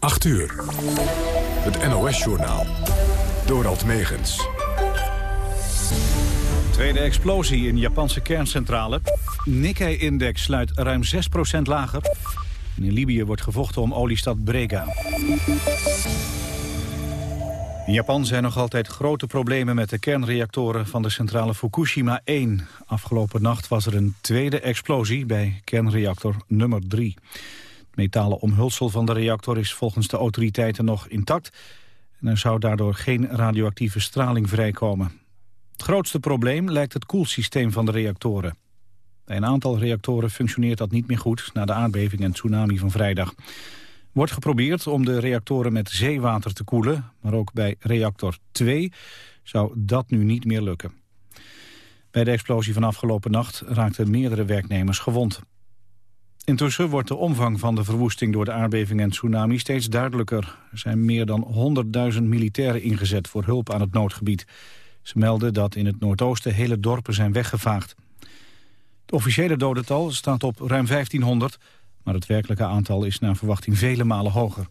8 uur. Het NOS-journaal. Dorald Megens. Tweede explosie in Japanse kerncentrale. Nikkei-index sluit ruim 6% lager. in Libië wordt gevochten om oliestad Brega. In Japan zijn nog altijd grote problemen met de kernreactoren van de centrale Fukushima 1. Afgelopen nacht was er een tweede explosie bij kernreactor nummer 3. Metalen omhulsel van de reactor is volgens de autoriteiten nog intact... en er zou daardoor geen radioactieve straling vrijkomen. Het grootste probleem lijkt het koelsysteem van de reactoren. Bij een aantal reactoren functioneert dat niet meer goed... na de aardbeving en tsunami van vrijdag. Wordt geprobeerd om de reactoren met zeewater te koelen... maar ook bij reactor 2 zou dat nu niet meer lukken. Bij de explosie van afgelopen nacht raakten meerdere werknemers gewond. Intussen wordt de omvang van de verwoesting door de aardbeving en tsunami steeds duidelijker. Er zijn meer dan 100.000 militairen ingezet voor hulp aan het noodgebied. Ze melden dat in het noordoosten hele dorpen zijn weggevaagd. Het officiële dodental staat op ruim 1500, maar het werkelijke aantal is naar verwachting vele malen hoger.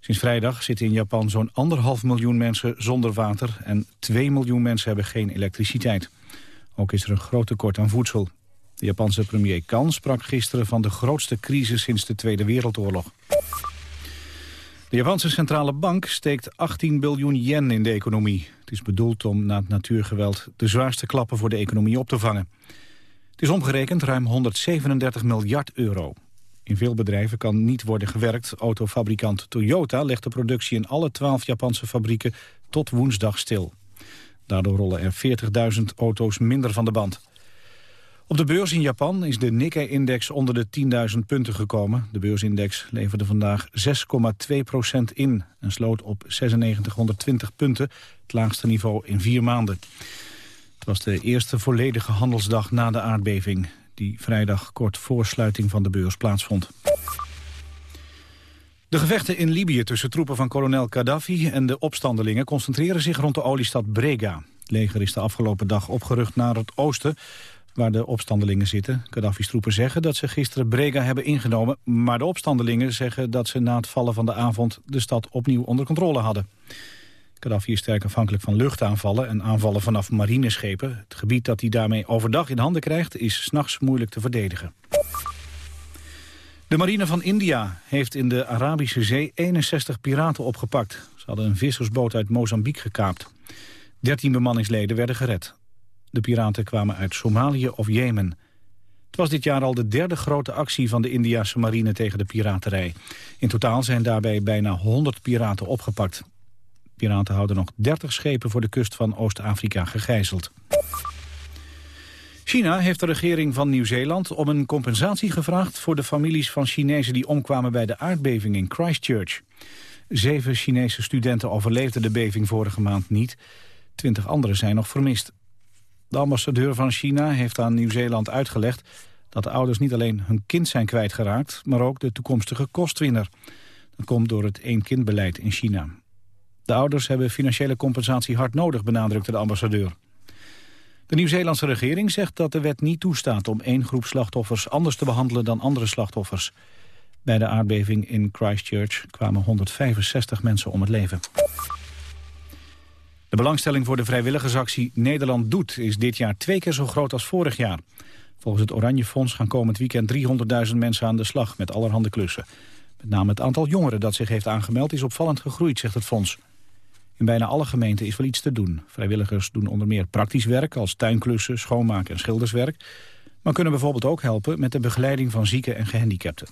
Sinds vrijdag zitten in Japan zo'n anderhalf miljoen mensen zonder water... en 2 miljoen mensen hebben geen elektriciteit. Ook is er een groot tekort aan voedsel. De Japanse premier Kan sprak gisteren van de grootste crisis sinds de Tweede Wereldoorlog. De Japanse centrale bank steekt 18 biljoen yen in de economie. Het is bedoeld om na het natuurgeweld de zwaarste klappen voor de economie op te vangen. Het is omgerekend ruim 137 miljard euro. In veel bedrijven kan niet worden gewerkt. Autofabrikant Toyota legt de productie in alle 12 Japanse fabrieken tot woensdag stil. Daardoor rollen er 40.000 auto's minder van de band. Op de beurs in Japan is de Nikkei-index onder de 10.000 punten gekomen. De beursindex leverde vandaag 6,2% in en sloot op 9620 punten, het laagste niveau in vier maanden. Het was de eerste volledige handelsdag na de aardbeving... die vrijdag kort voor sluiting van de beurs plaatsvond. De gevechten in Libië tussen troepen van kolonel Gaddafi en de opstandelingen... concentreren zich rond de oliestad Brega. Het leger is de afgelopen dag opgerucht naar het oosten waar de opstandelingen zitten. Gaddafi's troepen zeggen dat ze gisteren Brega hebben ingenomen... maar de opstandelingen zeggen dat ze na het vallen van de avond... de stad opnieuw onder controle hadden. Gaddafi is sterk afhankelijk van luchtaanvallen en aanvallen vanaf marineschepen. Het gebied dat hij daarmee overdag in handen krijgt... is s'nachts moeilijk te verdedigen. De marine van India heeft in de Arabische Zee 61 piraten opgepakt. Ze hadden een vissersboot uit Mozambique gekaapt. 13 bemanningsleden werden gered. De piraten kwamen uit Somalië of Jemen. Het was dit jaar al de derde grote actie van de Indiase marine tegen de piraterij. In totaal zijn daarbij bijna 100 piraten opgepakt. Piraten houden nog 30 schepen voor de kust van Oost-Afrika gegijzeld. China heeft de regering van Nieuw-Zeeland om een compensatie gevraagd... voor de families van Chinezen die omkwamen bij de aardbeving in Christchurch. Zeven Chinese studenten overleefden de beving vorige maand niet. Twintig anderen zijn nog vermist. De ambassadeur van China heeft aan Nieuw-Zeeland uitgelegd... dat de ouders niet alleen hun kind zijn kwijtgeraakt... maar ook de toekomstige kostwinner. Dat komt door het één-kind-beleid in China. De ouders hebben financiële compensatie hard nodig, benadrukte de ambassadeur. De Nieuw-Zeelandse regering zegt dat de wet niet toestaat... om één groep slachtoffers anders te behandelen dan andere slachtoffers. Bij de aardbeving in Christchurch kwamen 165 mensen om het leven. De belangstelling voor de vrijwilligersactie Nederland Doet... is dit jaar twee keer zo groot als vorig jaar. Volgens het Oranje Fonds gaan komend weekend 300.000 mensen aan de slag... met allerhande klussen. Met name het aantal jongeren dat zich heeft aangemeld is opvallend gegroeid, zegt het fonds. In bijna alle gemeenten is wel iets te doen. Vrijwilligers doen onder meer praktisch werk als tuinklussen, schoonmaken en schilderswerk. Maar kunnen bijvoorbeeld ook helpen met de begeleiding van zieken en gehandicapten.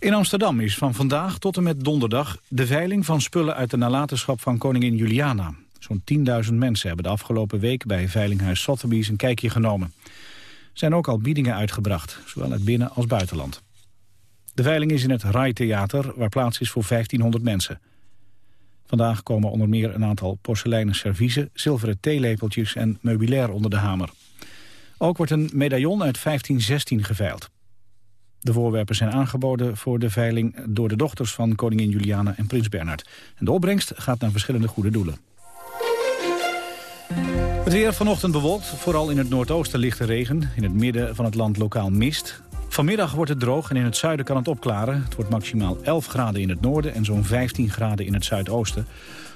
In Amsterdam is van vandaag tot en met donderdag de veiling van spullen uit de nalatenschap van koningin Juliana. Zo'n 10.000 mensen hebben de afgelopen week bij Veilinghuis Sotheby's een kijkje genomen. Er zijn ook al biedingen uitgebracht, zowel uit binnen- als buitenland. De veiling is in het Rai Theater, waar plaats is voor 1500 mensen. Vandaag komen onder meer een aantal porseleinen serviezen, zilveren theelepeltjes en meubilair onder de hamer. Ook wordt een medaillon uit 1516 geveild. De voorwerpen zijn aangeboden voor de veiling door de dochters van koningin Juliana en prins Bernhard. En de opbrengst gaat naar verschillende goede doelen. Het weer vanochtend bewolkt, vooral in het noordoosten lichte regen. In het midden van het land lokaal mist. Vanmiddag wordt het droog en in het zuiden kan het opklaren. Het wordt maximaal 11 graden in het noorden en zo'n 15 graden in het zuidoosten.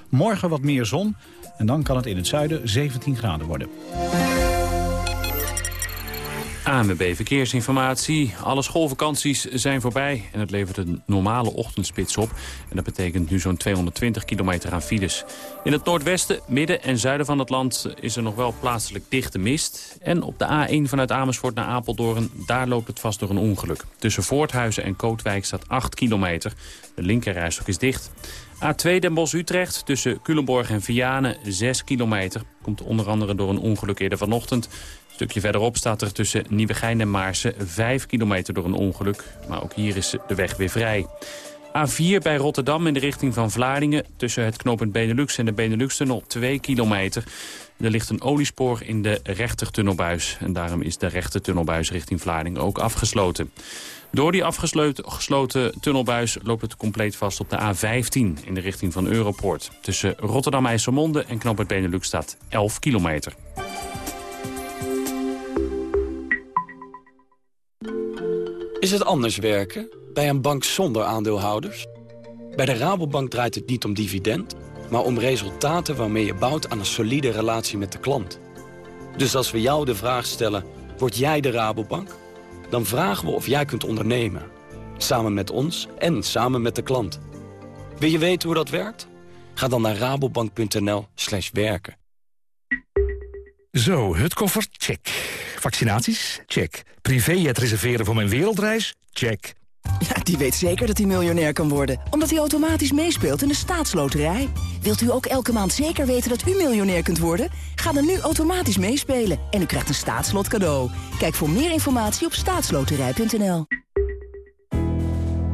Morgen wat meer zon en dan kan het in het zuiden 17 graden worden. ANWB Verkeersinformatie. Alle schoolvakanties zijn voorbij en het levert een normale ochtendspits op. En dat betekent nu zo'n 220 kilometer aan files. In het noordwesten, midden en zuiden van het land is er nog wel plaatselijk dichte mist. En op de A1 vanuit Amersfoort naar Apeldoorn, daar loopt het vast door een ongeluk. Tussen Voorthuizen en Kootwijk staat 8 kilometer. De linkerrijstok is dicht. A2 Den Bosch-Utrecht tussen Culemborg en Vianen 6 kilometer. Komt onder andere door een ongeluk eerder vanochtend stukje verderop staat er tussen Nieuwegein en Maarsen 5 kilometer door een ongeluk. Maar ook hier is de weg weer vrij. A4 bij Rotterdam in de richting van Vlaardingen... tussen het knooppunt Benelux en de Benelux-tunnel 2 kilometer. Er ligt een oliespoor in de rechtertunnelbuis. En daarom is de rechtertunnelbuis richting Vlaardingen ook afgesloten. Door die afgesloten tunnelbuis loopt het compleet vast op de A15... in de richting van Europoort. Tussen Rotterdam-IJsselmonde en knooppunt Benelux staat 11 kilometer. Is het anders werken bij een bank zonder aandeelhouders? Bij de Rabobank draait het niet om dividend, maar om resultaten waarmee je bouwt aan een solide relatie met de klant. Dus als we jou de vraag stellen, word jij de Rabobank? Dan vragen we of jij kunt ondernemen. Samen met ons en samen met de klant. Wil je weten hoe dat werkt? Ga dan naar rabobank.nl slash werken. Zo, het koffer, check. Vaccinaties? Check. Privéjet reserveren voor mijn wereldreis? Check. Ja, die weet zeker dat hij miljonair kan worden. Omdat hij automatisch meespeelt in de staatsloterij. Wilt u ook elke maand zeker weten dat u miljonair kunt worden? Ga dan nu automatisch meespelen en u krijgt een staatslot cadeau. Kijk voor meer informatie op staatsloterij.nl.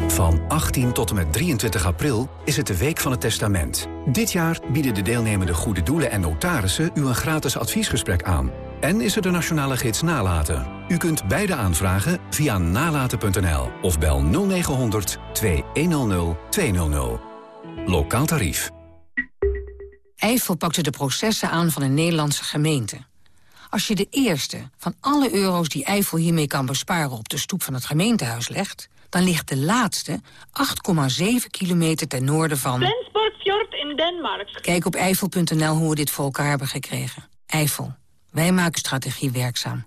Van 18 tot en met 23 april is het de Week van het Testament. Dit jaar bieden de deelnemende goede doelen en notarissen u een gratis adviesgesprek aan. En is er de nationale gids Nalaten. U kunt beide aanvragen via nalaten.nl of bel 0900 2100 200. Lokaal tarief. Eiffel pakte de processen aan van een Nederlandse gemeente. Als je de eerste van alle euro's die Eiffel hiermee kan besparen... op de stoep van het gemeentehuis legt... dan ligt de laatste 8,7 kilometer ten noorden van... Flensburg in Denemarken. Kijk op eiffel.nl hoe we dit voor elkaar hebben gekregen. Eiffel. Wij maken strategie werkzaam.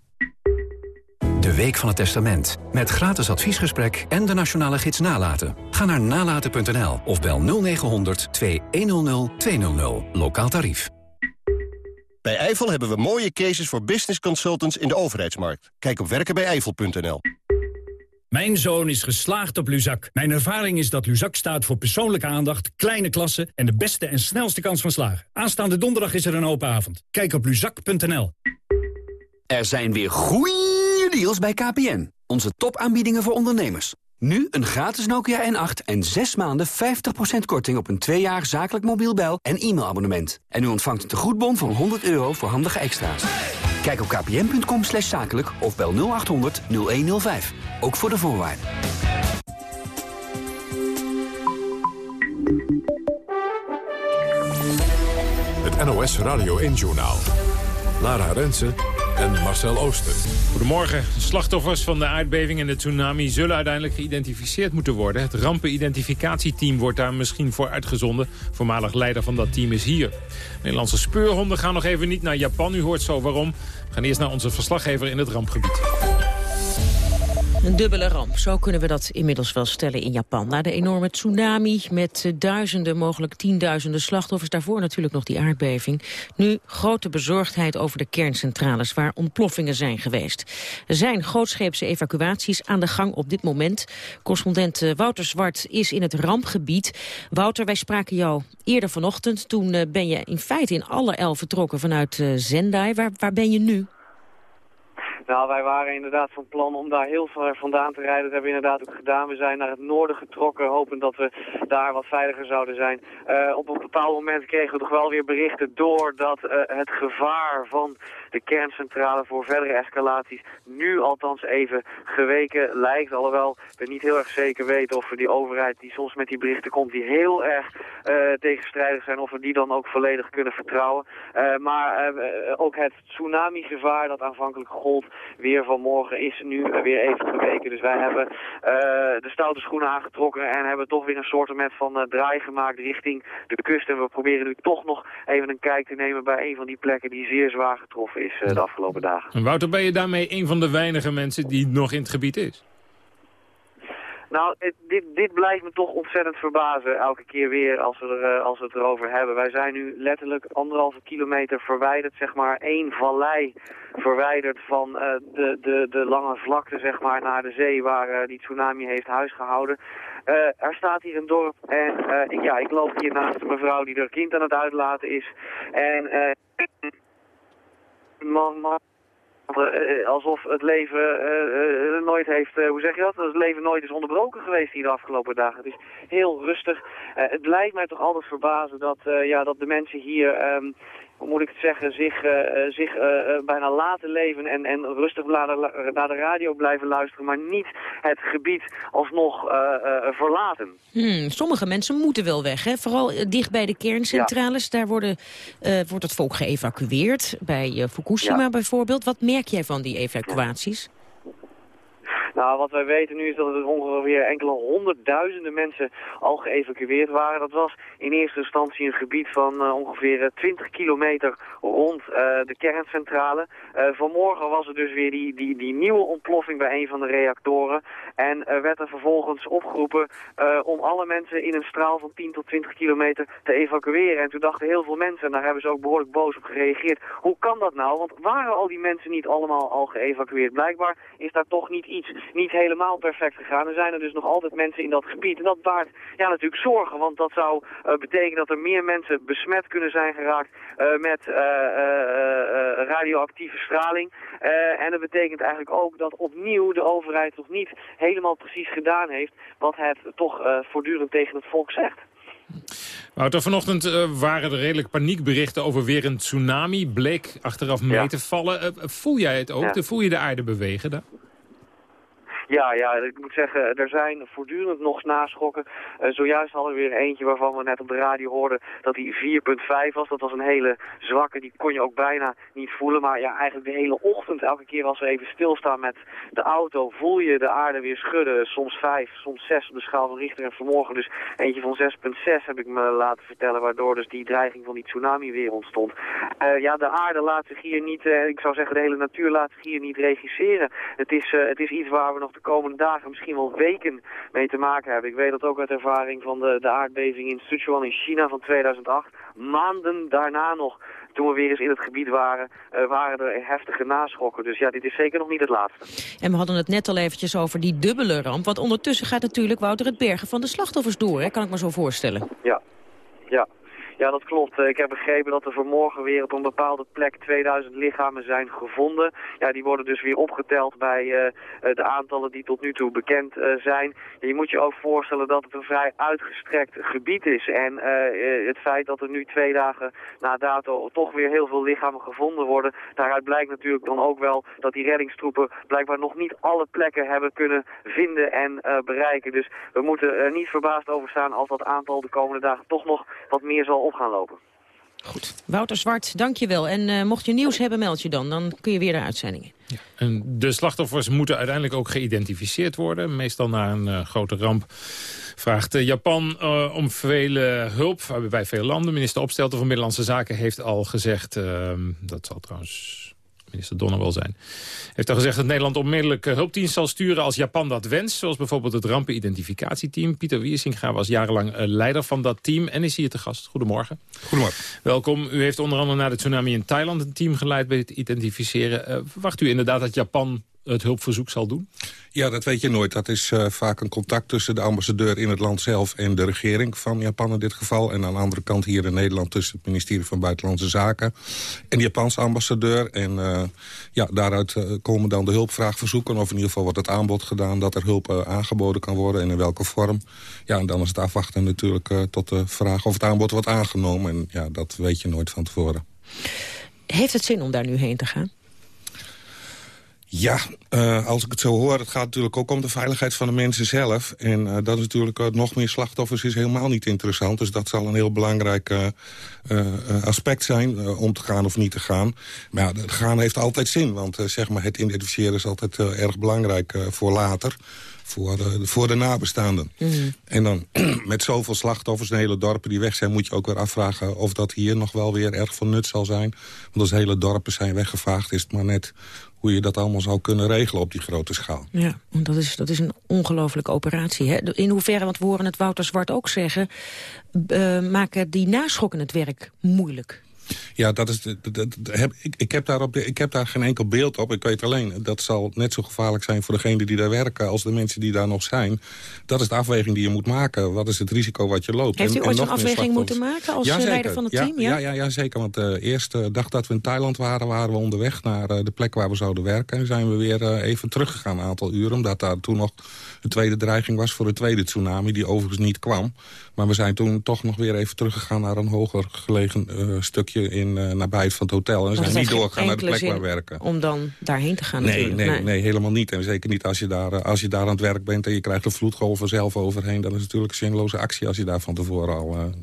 De Week van het Testament. Met gratis adviesgesprek en de nationale gids Nalaten. Ga naar nalaten.nl of bel 0900 2100 200. Lokaal tarief. Bij Eiffel hebben we mooie cases voor business consultants in de overheidsmarkt. Kijk op werkenbijeifel.nl. Mijn zoon is geslaagd op Luzak. Mijn ervaring is dat Luzak staat voor persoonlijke aandacht, kleine klassen... en de beste en snelste kans van slagen. Aanstaande donderdag is er een open avond. Kijk op luzak.nl. Er zijn weer goeie deals bij KPN. Onze topaanbiedingen voor ondernemers. Nu een gratis Nokia N8 en 6 maanden 50% korting op een 2 jaar zakelijk mobiel bel- en e-mailabonnement. En u ontvangt een tegoedbon van 100 euro voor handige extra's. Kijk op kpn.com slash zakelijk of bel 0800 0105. Ook voor de voorwaarden. Het NOS Radio 1-journaal. Lara Rensen en Marcel Ooster. Goedemorgen. De slachtoffers van de aardbeving en de tsunami zullen uiteindelijk geïdentificeerd moeten worden. Het rampenidentificatieteam wordt daar misschien voor uitgezonden. Voormalig leider van dat team is hier. Nederlandse speurhonden gaan nog even niet naar Japan. U hoort zo waarom. We gaan eerst naar onze verslaggever in het rampgebied. Een dubbele ramp, zo kunnen we dat inmiddels wel stellen in Japan. Na de enorme tsunami met eh, duizenden, mogelijk tienduizenden slachtoffers. Daarvoor natuurlijk nog die aardbeving. Nu grote bezorgdheid over de kerncentrales waar ontploffingen zijn geweest. Er zijn grootscheepse evacuaties aan de gang op dit moment. Correspondent eh, Wouter Zwart is in het rampgebied. Wouter, wij spraken jou eerder vanochtend. Toen eh, ben je in feite in alle elf vertrokken vanuit Zendai. Waar, waar ben je nu? Nou, wij waren inderdaad van plan om daar heel ver vandaan te rijden. Dat hebben we inderdaad ook gedaan. We zijn naar het noorden getrokken, hopend dat we daar wat veiliger zouden zijn. Uh, op een bepaald moment kregen we toch wel weer berichten door dat uh, het gevaar van de kerncentrale voor verdere escalaties nu althans even geweken lijkt. Alhoewel we niet heel erg zeker weten of we die overheid die soms met die berichten komt, die heel erg uh, tegenstrijdig zijn, of we die dan ook volledig kunnen vertrouwen. Maar ook het tsunami-gevaar dat aanvankelijk gold, weer van morgen is nu weer even geweken. Dus wij hebben de stoute schoenen aangetrokken en hebben toch weer een soort met van draai gemaakt richting de kust. En we proberen nu toch nog even een kijk te nemen bij een van die plekken die zeer zwaar getroffen is de afgelopen dagen. En Wouter, ben je daarmee een van de weinige mensen die nog in het gebied is? Nou, dit, dit blijft me toch ontzettend verbazen elke keer weer als we, er, eh, als we het erover hebben. Wij zijn nu letterlijk anderhalve kilometer verwijderd, zeg maar één vallei verwijderd van uh, de, de, de lange vlakte zeg maar, naar de zee waar uh, die tsunami heeft huisgehouden. Uh, er staat hier een dorp en ik, ja, ik loop hier naast een mevrouw die haar kind aan het uitlaten is. En man, man, alsof het leven uh, nooit heeft, hoe zeg je dat? Het leven nooit is onderbroken geweest hier de afgelopen dagen. Het is heel rustig. het lijkt mij toch altijd verbazen dat, ja, dat de mensen hier um, hoe moet ik het zeggen, zich, uh, zich uh, bijna laten leven en, en rustig naar de, naar de radio blijven luisteren, maar niet het gebied alsnog verlaten. Hmm, sommige mensen moeten wel weg, hè? vooral dicht bij de kerncentrales. Daar worden, wordt het volk geëvacueerd, bij Fukushima bijvoorbeeld. Wat merk jij van die evacuaties? Nou, wat wij weten nu is dat er ongeveer enkele honderdduizenden mensen al geëvacueerd waren. Dat was in eerste instantie een gebied van uh, ongeveer 20 kilometer rond uh, de kerncentrale. Vanmorgen was er dus weer die, die, die nieuwe ontploffing bij een van de reactoren. En werd er vervolgens opgeroepen om alle mensen in een straal van 10 tot 20 kilometer te evacueren. En toen dachten heel veel mensen, en daar hebben ze ook behoorlijk boos op gereageerd, hoe kan dat nou? Want waren al die mensen niet allemaal al geëvacueerd? Blijkbaar is daar toch niet iets niet helemaal perfect gegaan. Er zijn er dus nog altijd mensen in dat gebied. En dat baart ja, natuurlijk zorgen, want dat zou uh, betekenen dat er meer mensen besmet kunnen zijn geraakt uh, met uh, radioactieve straling. en dat betekent eigenlijk ook dat opnieuw de overheid nog niet helemaal precies gedaan heeft wat het toch voortdurend tegen het volk zegt. Wouter, vanochtend uh, waren er redelijk paniekberichten over weer een tsunami. Bleek achteraf mee te vallen. Uh, voel jij het ook? Ja. Voel je de aarde bewegen daar? Ja, ja, ik moet zeggen, er zijn voortdurend nog naschokken. Uh, zojuist hadden we weer eentje waarvan we net op de radio hoorden dat die 4,5 was. Dat was een hele zwakke, die kon je ook bijna niet voelen. Maar ja, eigenlijk de hele ochtend, elke keer als we even stilstaan met de auto, voel je de aarde weer schudden. Soms 5, soms 6 op de schaal van Richter en vanmorgen. Dus eentje van 6,6 heb ik me laten vertellen, waardoor dus die dreiging van die tsunami weer ontstond. Uh, ja, de aarde laat zich hier niet, uh, ik zou zeggen de hele natuur laat zich hier niet regisseren. Het is, het is iets waar we nog komende dagen, misschien wel weken mee te maken hebben. Ik weet dat ook uit ervaring van de, de aardbeving in Sichuan in China van 2008. Maanden daarna nog, toen we weer eens in het gebied waren, uh, waren er heftige naschokken. Dus ja, dit is zeker nog niet het laatste. En we hadden het net al eventjes over die dubbele ramp. Want ondertussen gaat natuurlijk Wouter het bergen van de slachtoffers door, hè? kan ik me zo voorstellen. Ja, ja. Ja, dat klopt. Eh, ik heb begrepen dat er vanmorgen weer op een bepaalde plek 2000 lichamen zijn gevonden. Ja, die worden dus weer opgeteld bij uh, de aantallen die tot nu toe bekend zijn. je moet je ook voorstellen dat het een vrij uitgestrekt gebied is. En het feit dat er nu twee dagen na dato toch weer heel veel lichamen gevonden worden... daaruit blijkt natuurlijk dan ook wel dat die reddingstroepen blijkbaar nog niet alle plekken hebben kunnen vinden en bereiken. Dus we moeten er niet verbaasd over staan als dat aantal de komende dagen toch nog wat meer zal op gaan lopen. Goed. Wouter Zwart, dank je wel. En uh, mocht je nieuws hebben, meld je dan. Dan kun je weer naar uitzendingen. Ja. En de slachtoffers moeten uiteindelijk ook geïdentificeerd worden. Meestal na een uh, grote ramp vraagt uh, Japan om vele hulp bij veel landen. Minister Opstelten van Middellandse Zaken heeft al gezegd... Ehm, dat zal trouwens minister Donner wel zijn. Heeft al gezegd dat Nederland onmiddellijk eh, hulpdienst zal sturen als Japan dat wenst. Zoals bijvoorbeeld het rampenidentificatieteam. Pieter Wiersinga was jarenlang eh, leider van dat team en is hier te gast. Goedemorgen. Goedemorgen. Welkom. U heeft onder andere na de tsunami in Thailand een team geleid bij het identificeren. Uh, verwacht u inderdaad dat Japan het hulpverzoek zal doen? Ja, dat weet je nooit. Dat is uh, vaak een contact tussen de ambassadeur in het land zelf... en de regering van Japan in dit geval. En aan de andere kant hier in Nederland tussen het ministerie van Buitenlandse Zaken... en de Japanse ambassadeur. En uh, ja, daaruit uh, komen dan de hulpvraagverzoeken... of in ieder geval wordt het aanbod gedaan dat er hulp aangeboden kan worden... en in welke vorm. Ja, en dan is het afwachten natuurlijk tot de vraag of het aanbod wordt aangenomen. En ja, dat weet je nooit van tevoren. Heeft het zin om daar nu heen te gaan? Ja, uh, als ik het zo hoor, het gaat natuurlijk ook om de veiligheid van de mensen zelf. En uh, dat is natuurlijk uh, nog meer slachtoffers is helemaal niet interessant. Dus dat zal een heel belangrijk aspect zijn, om te gaan of niet te gaan. Maar ja, gaan heeft altijd zin, want zeg maar, het identificeren is altijd erg belangrijk voor later voor de, voor de nabestaanden. Mm. En dan met zoveel slachtoffers en hele dorpen die weg zijn... moet je ook weer afvragen of dat hier nog wel weer erg van nut zal zijn. Want als hele dorpen zijn weggevaagd... is het maar net hoe je dat allemaal zou kunnen regelen op die grote schaal. Ja, dat is, dat is een ongelofelijke operatie. Hè? In hoeverre, want we horen het Wouter Zwart ook zeggen... Uh, maken die naschokken het werk moeilijk? Ja, dat is, dat, dat, heb, ik, ik, heb daar op, ik heb daar geen enkel beeld op. Ik weet alleen, dat zal net zo gevaarlijk zijn voor degenen die daar werken... als de mensen die daar nog zijn. Dat is de afweging die je moet maken. Wat is het risico wat je loopt? Heeft u ooit een afweging moeten maken als ja, eh, leider van het team? Ja, ja, ja, zeker. Want de uh, eerste dag dat we in Thailand waren... waren we onderweg naar uh, de plek waar we zouden werken. En zijn we weer even teruggegaan een aantal uren. Omdat daar toen nog een tweede dreiging was voor de tweede tsunami... die overigens niet kwam. Maar we zijn toen toch nog weer even teruggegaan naar een hoger gelegen uh, stukje in uh, nabijheid van het hotel. En we zijn niet doorgegaan naar de plek waar we werken. Om dan daarheen te gaan nee, nee, nee, nee, helemaal niet. En zeker niet als je, daar, uh, als je daar aan het werk bent en je krijgt de vloedgolven zelf overheen. Dan is het natuurlijk een zinloze actie als je daar van tevoren al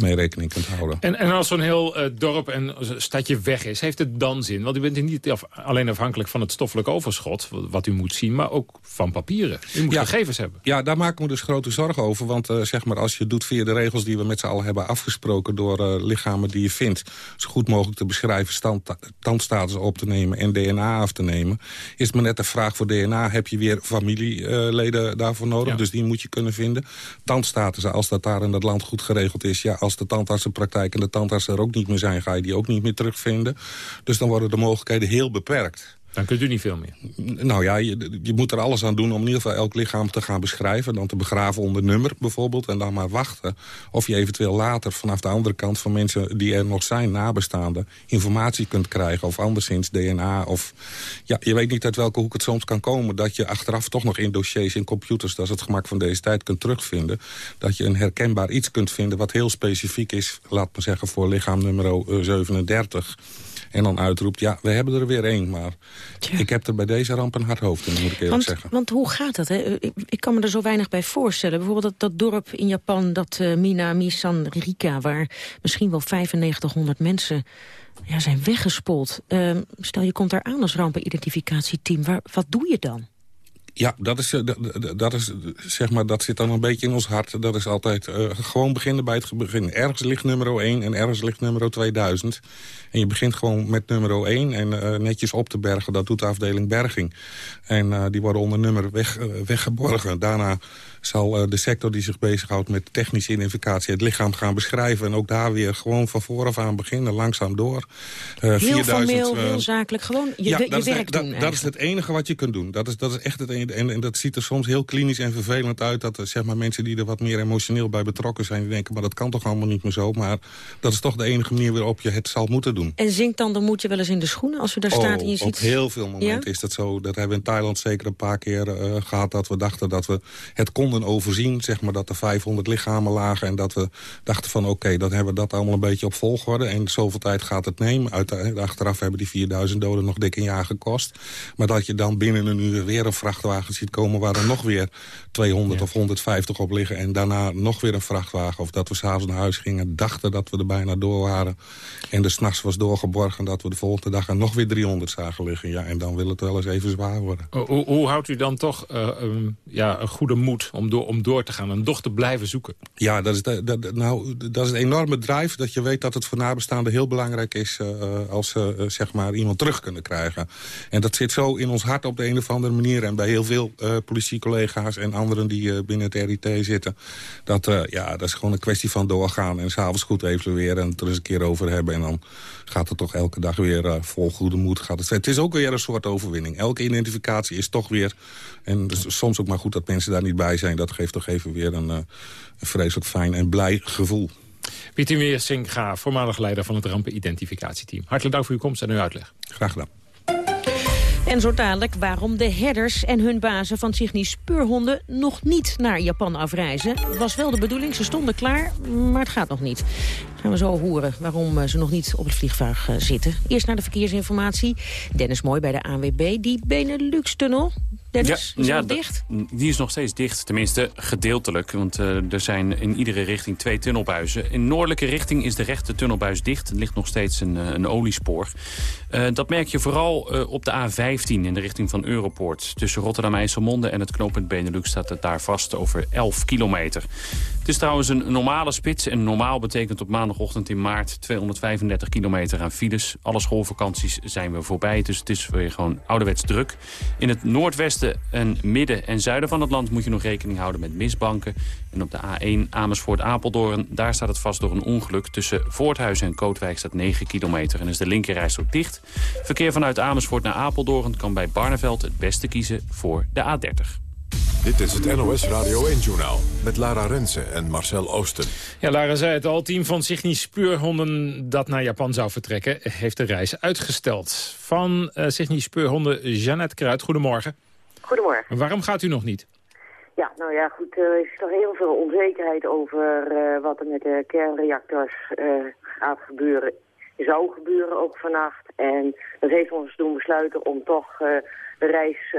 mee rekening kunt houden. En, en als zo'n heel uh, dorp en stadje weg is, heeft het dan zin? Want u bent niet af, alleen afhankelijk van het stoffelijk overschot... wat u moet zien, maar ook van papieren. U moet gegevens hebben. Ja, daar maken we dus grote zorgen over. Want uh, zeg maar, als je doet via de regels die we met z'n allen hebben afgesproken... door uh, lichamen die je vindt, zo goed mogelijk te beschrijven... Stand, tandstatus op te nemen en DNA af te nemen... is het maar net de vraag voor DNA, heb je weer familieleden daarvoor nodig? Ja. Dus die moet je kunnen vinden. Tandstatus, als dat daar in dat land goed geregeld is... ja, als de tandartsenpraktijk en de tandartsen er ook niet meer zijn... ga je die ook niet meer terugvinden. Dus dan worden de mogelijkheden heel beperkt. Dan kunt u niet veel meer. Nou ja, je, je, moet er alles aan doen om in ieder geval elk lichaam te gaan beschrijven. Dan te begraven onder nummer bijvoorbeeld. En dan maar wachten of je eventueel later vanaf de andere kant van mensen die er nog zijn, nabestaanden, informatie kunt krijgen. Of anderszins DNA. Of ja, je weet niet uit welke hoek het soms kan komen. Dat je achteraf toch nog in dossiers, in computers, dat is het gemak van deze tijd, kunt terugvinden. Dat je een herkenbaar iets kunt vinden wat heel specifiek is, laat me zeggen, voor lichaam nummer 37. En dan uitroept, ja, we hebben er weer één. Maar ik heb er bij deze ramp een hard hoofd in, moet ik eerlijk want, zeggen. Want hoe gaat dat? Hè? Ik, ik, kan me er zo weinig bij voorstellen. Bijvoorbeeld dat, dat dorp in Japan, dat uh, Minami San Rika... waar misschien wel 9500 mensen ja, zijn weggespoeld. Uh, stel, je komt daar aan als rampenidentificatieteam. Waar, wat doe je dan? Ja, dat, is, dat, dat, is, zeg maar, dat zit dan een beetje in ons hart. Dat is altijd uh, gewoon beginnen bij het begin. Ergens ligt nummer 1 en ergens ligt nummer 2000. En je begint gewoon met nummer 1 en uh, netjes op te bergen. Dat doet de afdeling berging. En die worden onder nummer weg, weggeborgen. Daarna zal uh, de sector die zich bezighoudt met technische identificatie... het lichaam gaan beschrijven. En ook daar weer gewoon van vooraf aan beginnen, langzaam door. Uh, heel 4000, formeel, uh, heel zakelijk, gewoon je, ja, je dat werk is, doen. Dat, dat, is het enige wat je kunt doen. Dat is, dat is echt het enige. En, en, dat ziet er soms heel klinisch en vervelend uit... dat zeg maar, mensen die er wat meer emotioneel bij betrokken zijn... die denken, maar dat kan toch allemaal niet meer zo. Maar dat is toch de enige manier waarop je het zal moeten doen. En zinkt dan, dan moet je wel eens in de schoenen als u daar oh, staat en je ziet... op heel veel momenten ja? is dat zo. Dat hebben we in Thailand zeker een paar keer gehad... dat we dachten dat we het konden overzien... Zeg maar dat er 500 lichamen lagen. En dat we dachten van oké, okay, dan hebben we dat allemaal een beetje op volgorde. En zoveel tijd gaat het nemen. Uit, achteraf hebben die 4000 doden nog dik een jaar gekost. Maar dat je dan binnen een uur weer een vrachtwagen ziet komen... waar er nog weer 200 ja. of 150 op liggen. En daarna nog weer een vrachtwagen. Of dat we s'avonds naar huis gingen, dachten dat we er bijna door waren. En de s'nachts was doorgeborgen. Dat we de volgende dag er nog weer 300 zagen liggen. Ja, en dan wil het wel eens even zwaar worden. Hoe, hoe houdt u dan toch uh, um, ja, een goede moed om door, om door te gaan? een dochter blijven zoeken. Ja, dat is, dat, nou, dat is een enorme drive. Dat je weet dat het voor nabestaanden heel belangrijk is... Uh, als ze uh, zeg maar iemand terug kunnen krijgen. En dat zit zo in ons hart op de een of andere manier. En bij heel veel uh, politiecollega's en anderen die binnen het RIT zitten. Dat, ja, dat is gewoon een kwestie van doorgaan. En s'avonds goed evalueren en het er eens een keer over hebben. En dan gaat het toch elke dag weer vol goede moed. Gaat het, het is ook weer een soort overwinning. Elke identificatie is toch weer... En soms ook maar goed dat mensen daar niet bij zijn. Dat geeft toch even weer een, een vreselijk fijn en blij gevoel. Pieter Singha, voormalig leider van het rampenidentificatieteam. Hartelijk dank voor uw komst en uw uitleg. Graag gedaan. En zo dadelijk waarom de herders en hun bazen van Signy speurhonden nog niet naar Japan afreizen. Het was wel de bedoeling, ze stonden klaar, maar het gaat nog niet. Gaan we zo horen waarom eh, ze nog niet op het vliegtuig eh, zitten. Eerst naar de verkeersinformatie. Dennis Mooi bij de ANWB. Die Benelux-tunnel, Dennis, is ja, nog dicht? Die is nog steeds dicht, tenminste gedeeltelijk. Want uh, er zijn in iedere richting twee tunnelbuizen. In noordelijke richting is de rechte tunnelbuis dicht. Er ligt nog steeds een, een oliespoor. Uh, dat merk je vooral uh, op de A15 in de richting van Europoort. Tussen Rotterdam-IJsselmonde en het knooppunt Benelux staat het daar vast over 11 kilometer. Het is trouwens een normale spits. En normaal betekent op maandagochtend in maart 235 kilometer aan files. Alle schoolvakanties zijn we voorbij, dus het is weer gewoon ouderwets druk. In het noordwesten en midden en zuiden van het land moet je nog rekening houden met misbanken. En op de A1 Amersfoort-Apeldoorn, daar staat het vast door een ongeluk. Tussen Voorthuizen en Kootwijk staat 9 kilometer en is de linkerreis ook dicht. Verkeer vanuit Amersfoort naar Apeldoorn kan bij Barneveld het beste kiezen voor de A30. Dit is het NOS Radio 1-journaal met Lara Rensen en Marcel Oosten. Ja, Lara zei het al. Team van Signy Speurhonden dat naar Japan zou vertrekken... heeft de reis uitgesteld. Van uh, Signy Speurhonden, Jeannette Kruid. Goedemorgen. Goedemorgen. Waarom gaat u nog niet? Ja, nou ja, goed. Er is toch heel veel onzekerheid over uh, wat er met de kernreactors uh, gaat gebeuren. Zou gebeuren ook vannacht. En dat heeft ons doen besluiten om toch de reis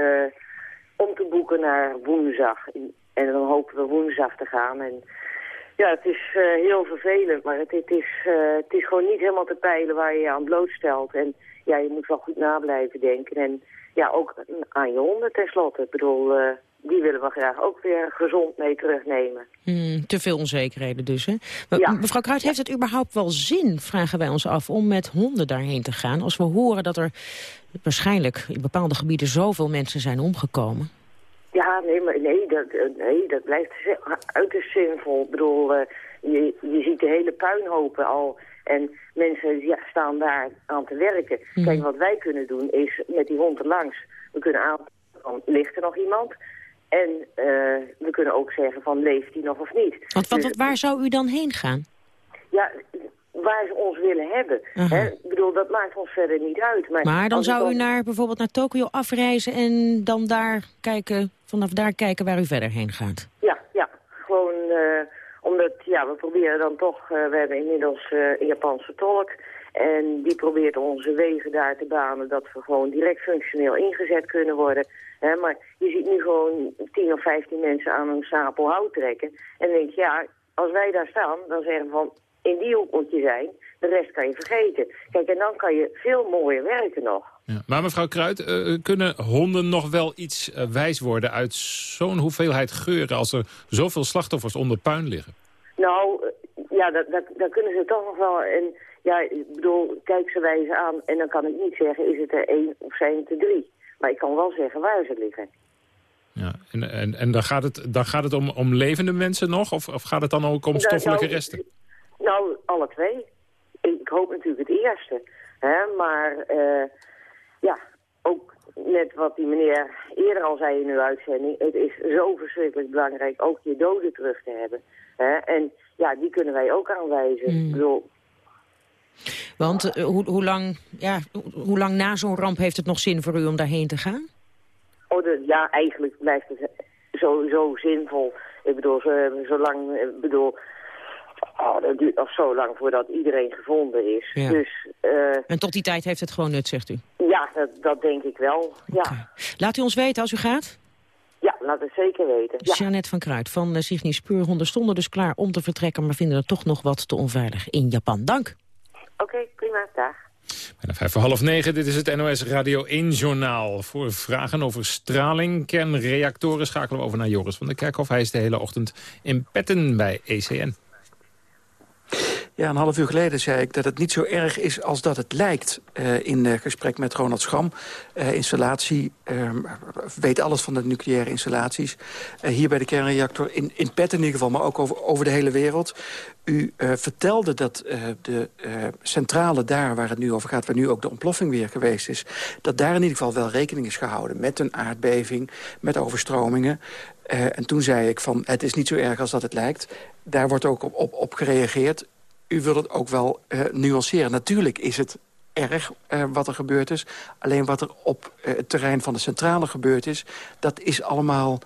om te boeken naar woensdag. En dan hopen we woensdag te gaan. En ja, het is uh, heel vervelend, maar het, het is, het is gewoon niet helemaal te peilen waar je je aan blootstelt. En ja, je moet wel goed na blijven denken. En ja, ook aan je honden tenslotte. Ik bedoel, die willen we graag ook weer gezond mee terugnemen. Hmm, te veel onzekerheden dus, hè? Ja. Mevrouw Kruid, heeft het überhaupt wel zin, vragen wij ons af, om met honden daarheen te gaan? Als we horen dat er waarschijnlijk in bepaalde gebieden zoveel mensen zijn omgekomen. Ja, nee, maar nee, dat, nee, dat blijft uiterst zinvol. Ik bedoel, uh, je, je ziet de hele puinhopen al. En mensen ja, staan daar aan te werken. Mm. Kijk, wat wij kunnen doen is met die hond langs. We kunnen aan ligt er nog iemand? En uh, we kunnen ook zeggen van, leeft die nog of niet? Want dus, waar zou u dan heen gaan? Ja, waar ze ons willen hebben. Hè? Ik bedoel, dat maakt ons verder niet uit. Maar, maar dan zou u naar, bijvoorbeeld naar Tokio afreizen en dan daar kijken, vanaf daar kijken waar u verder heen gaat? Ja, ja. Gewoon uh, omdat, ja, we proberen dan toch, uh, we hebben inmiddels een Japanse tolk. En die probeert onze wegen daar te banen dat we gewoon direct functioneel ingezet kunnen worden. Maar je ziet nu gewoon 10 of 15 mensen aan een stapel hout trekken. En denk je, ja, als wij daar staan, dan zeggen we van in die hoek moet je zijn. De rest kan je vergeten. Kijk, en dan kan je veel mooier werken nog. Ja. Maar mevrouw Kruid, uh, kunnen honden nog wel iets uh, wijs worden uit zo'n hoeveelheid geuren... als er zoveel slachtoffers onder puin liggen? Nou, ja, dat, dat, dat kunnen ze toch nog wel. En ja, ik bedoel, kijk ze wijzen aan en dan kan ik niet zeggen... is het er één of zijn het er drie. Maar ik kan wel zeggen waar ze liggen. Ja, en, en, en dan gaat het, dan gaat het om, om levende mensen nog? Of, of gaat het dan ook om stoffelijke nou, resten? Nou, alle twee. Ik hoop natuurlijk het eerste. Hè? Maar uh, ja, ook net wat die meneer eerder al zei in uw uitzending... het is zo verschrikkelijk belangrijk ook je doden terug te hebben. Hè? En ja, die kunnen wij ook aanwijzen. Hmm. Ik bedoel, Want uh, hoe, hoe, lang, ja, hoe lang na zo'n ramp heeft het nog zin voor u om daarheen te gaan? Oh, de, ja, eigenlijk blijft het zo, zo zinvol. Ik bedoel, zo, zolang, ik bedoel, Oh, dat duurt nog zo lang voordat iedereen gevonden is. Ja. Dus, uh, en tot die tijd heeft het gewoon nut, zegt u? Ja, dat, dat denk ik wel, ja. Laat u ons weten als u gaat? Ja, laat het zeker weten. Ja. Jeannette van Kruid van Signy Speurhonden stonden dus klaar om te vertrekken... maar vinden het toch nog wat te onveilig in Japan. Dank. Oké, okay, prima, dag. Bijna vijf voor half negen, dit is het NOS Radio 1-journaal. Voor vragen over straling, kernreactoren schakelen we over naar Joris van der Kerkhof. Hij is de hele ochtend in Petten bij ECN. Ja, een half uur geleden zei ik dat het niet zo erg is als dat het lijkt. Uh, in uh, gesprek met Ronald Schram. Uh, installatie, weet alles van de nucleaire installaties. hier bij de kernreactor, in, in PET in ieder geval, maar ook over, over de hele wereld. U vertelde dat de centrale daar waar het nu over gaat... waar nu ook de ontploffing weer geweest is... dat daar in ieder geval wel rekening is gehouden met een aardbeving... met overstromingen. en toen zei ik van, het is niet zo erg als dat het lijkt. Daar wordt ook op, op, op gereageerd u wil het ook wel uh, nuanceren. Natuurlijk is het erg uh, wat er gebeurd is. Alleen wat er op uh, het terrein van de centrale gebeurd is... dat is allemaal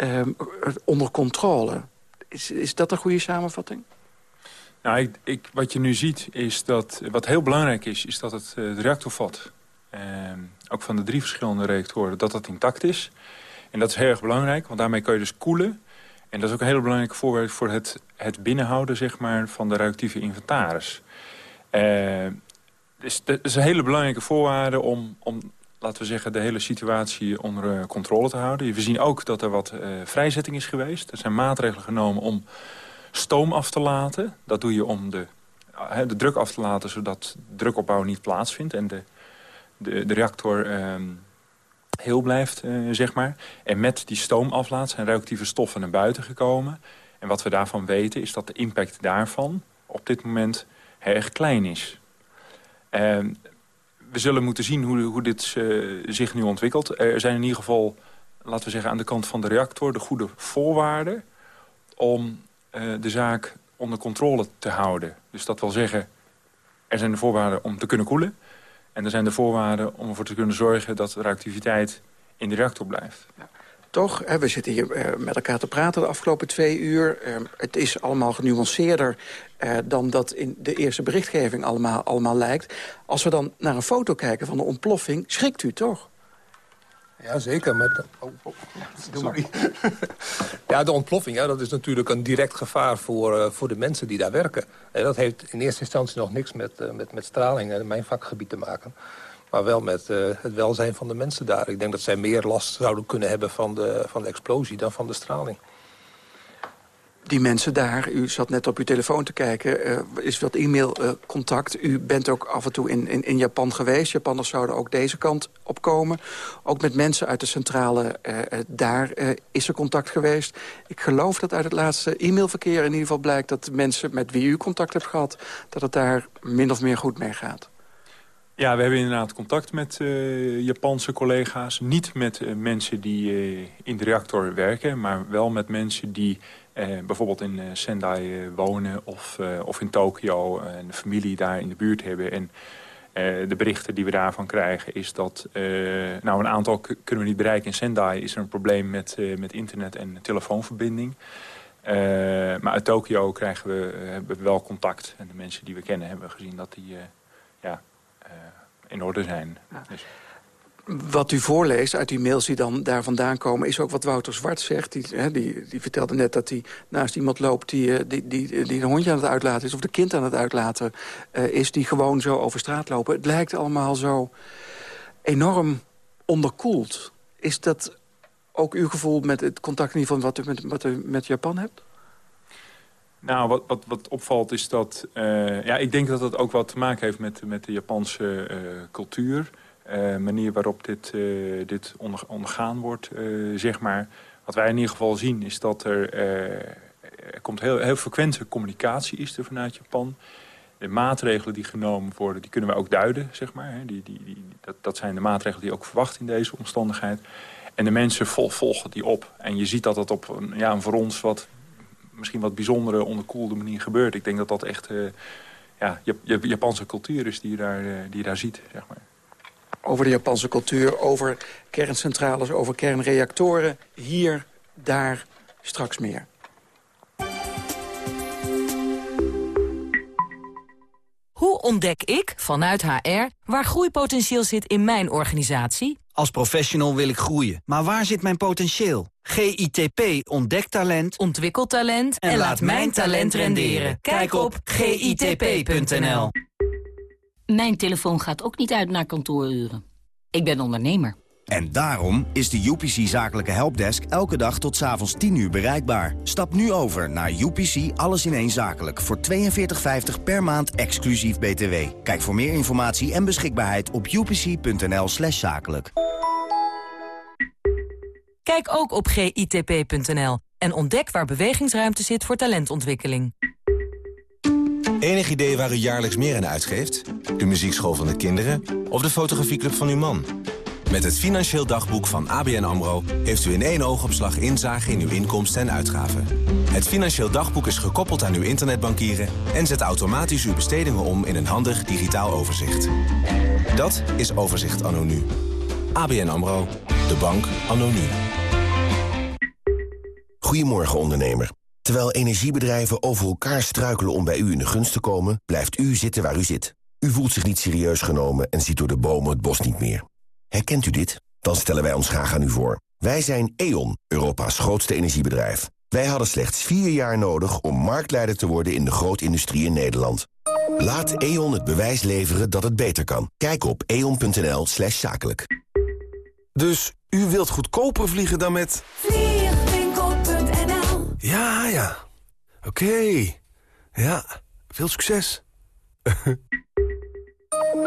um, onder controle. Is, is dat een goede samenvatting? Nou, ik, ik, wat je nu ziet is dat... Wat heel belangrijk is, is dat het, het reactorvat... ook van de drie verschillende reactoren, dat dat intact is. En dat is heel erg belangrijk, want daarmee kan je dus koelen... En dat is ook een hele belangrijke voorwaarde voor het, het binnenhouden zeg maar, van de radioactieve inventaris. Uh, dus dat is een hele belangrijke voorwaarde om, om, laten we zeggen, de hele situatie onder uh, controle te houden. We zien ook dat er wat uh, vrijzetting is geweest. Er zijn maatregelen genomen om stoom af te laten. Dat doe je om de, de druk af te laten, zodat drukopbouw niet plaatsvindt. En de, de, de reactor ehm, heel blijft, uh, zeg maar. En met die stoomaflaat zijn radioactieve stoffen naar buiten gekomen. En wat we daarvan weten is dat de impact daarvan op dit moment heel erg klein is. Uh, we zullen moeten zien hoe, hoe dit uh, zich nu ontwikkelt. Er zijn in ieder geval, laten we zeggen, aan de kant van de reactor... de goede voorwaarden om uh, de zaak onder controle te houden. Dus dat wil zeggen, er zijn de voorwaarden om te kunnen koelen... En er zijn de voorwaarden om ervoor te kunnen zorgen dat de reactiviteit in de reactor blijft. Ja. Toch, hè, we zitten hier uh, met elkaar te praten de afgelopen twee uur. Uh, het is allemaal genuanceerder uh, dan dat in de eerste berichtgeving allemaal, allemaal lijkt. Als we dan naar een foto kijken van de ontploffing, schrikt u toch? Ja, zeker. Maar oh, oh, sorry. ja, de ontploffing ja, dat is natuurlijk een direct gevaar voor, uh, voor de mensen die daar werken. En dat heeft in eerste instantie nog niks met, uh, met, met straling en mijn vakgebied te maken. Maar wel met uh, het welzijn van de mensen daar. Ik denk dat zij meer last zouden kunnen hebben van de, van de explosie dan van de straling die mensen daar, u zat net op uw telefoon te kijken, uh, is wat e-mailcontact. Uh, u bent ook af en toe in, in, in, Japan geweest. Japanners zouden ook deze kant opkomen. Ook met mensen uit de centrale, uh, daar is er contact geweest. Ik geloof dat uit het laatste e-mailverkeer in ieder geval blijkt... dat mensen met wie u contact hebt gehad, dat het daar min of meer goed mee gaat. Ja, we hebben inderdaad contact met Japanse collega's. Niet met mensen die in de reactor werken, maar wel met mensen die bijvoorbeeld in Sendai wonen of, of in Tokio een familie daar in de buurt hebben. En de berichten die we daarvan krijgen is dat, nou een aantal kunnen we niet bereiken. In Sendai is er een probleem met, met internet en telefoonverbinding. maar uit Tokio krijgen we, hebben we wel contact. En de mensen die we kennen hebben gezien dat die ja, in orde zijn. Dus. Wat u voorleest uit die mails die dan daar vandaan komen... is ook wat Wouter Zwart zegt. Die, hè, die, die vertelde net dat hij naast iemand loopt... Die, die, die, die een hondje aan het uitlaten is... of de kind aan het uitlaten uh, is... die gewoon zo over straat lopen. Het lijkt allemaal zo enorm onderkoeld. Is dat ook uw gevoel met het contactniveau... wat u met, wat u met Japan hebt? Nou, wat, wat, wat opvalt is dat... Uh, ja, ik denk dat dat ook wat te maken heeft met, met de Japanse cultuur. Uh, manier waarop dit, dit onder, ondergaan wordt, zeg maar. Wat wij in ieder geval zien is dat er... er komt heel, heel frequente communicatie is er vanuit Japan. De maatregelen die genomen worden, die kunnen we ook duiden, zeg maar. Die, die, die, dat, dat zijn de maatregelen die ook verwacht in deze omstandigheid. En de mensen vol, volgen die op. En je ziet dat dat op een, ja, een voor ons wat misschien wat bijzondere, onderkoelde manier gebeurt. Ik denk dat dat echt ja, Japanse cultuur is die je daar, die je daar ziet, zeg maar. Over de Japanse cultuur, over kerncentrales, over kernreactoren. Hier, daar, straks meer. Hoe ontdek ik, vanuit HR, waar groeipotentieel zit in mijn organisatie? Als professional wil ik groeien, maar waar zit mijn potentieel? GITP ontdekt talent, ontwikkelt talent en, en laat mijn talent renderen. Kijk op gitp.nl. Mijn telefoon gaat ook niet uit naar kantooruren. Ik ben ondernemer. En daarom is de UPC Zakelijke Helpdesk elke dag tot s'avonds 10 uur bereikbaar. Stap nu over naar UPC Alles in één Zakelijk voor 42,50 per maand exclusief BTW. Kijk voor meer informatie en beschikbaarheid op upc.nl slash zakelijk. Kijk ook op gitp.nl en ontdek waar bewegingsruimte zit voor talentontwikkeling. Enig idee waar u jaarlijks meer aan uitgeeft? De muziekschool van de kinderen of de fotografieclub van uw man? Met het Financieel Dagboek van ABN AMRO... heeft u in één oogopslag inzage in uw inkomsten en uitgaven. Het Financieel Dagboek is gekoppeld aan uw internetbankieren... en zet automatisch uw bestedingen om in een handig digitaal overzicht. Dat is Overzicht Anno Nu. ABN AMRO. De bank Anno Nu. Goedemorgen ondernemer. Terwijl energiebedrijven over elkaar struikelen om bij u in de gunst te komen... blijft u zitten waar u zit. U voelt zich niet serieus genomen en ziet door de bomen het bos niet meer. Herkent u dit? Dan stellen wij ons graag aan u voor. Wij zijn E.ON, Europa's grootste energiebedrijf. Wij hadden slechts vier jaar nodig om marktleider te worden in de grootindustrie in Nederland. Laat E.ON het bewijs leveren dat het beter kan. Kijk op eon.nl slash zakelijk. Dus u wilt goedkoper vliegen dan met... Vliegwinkel.nl Ja, ja. Oké. Ja, veel succes.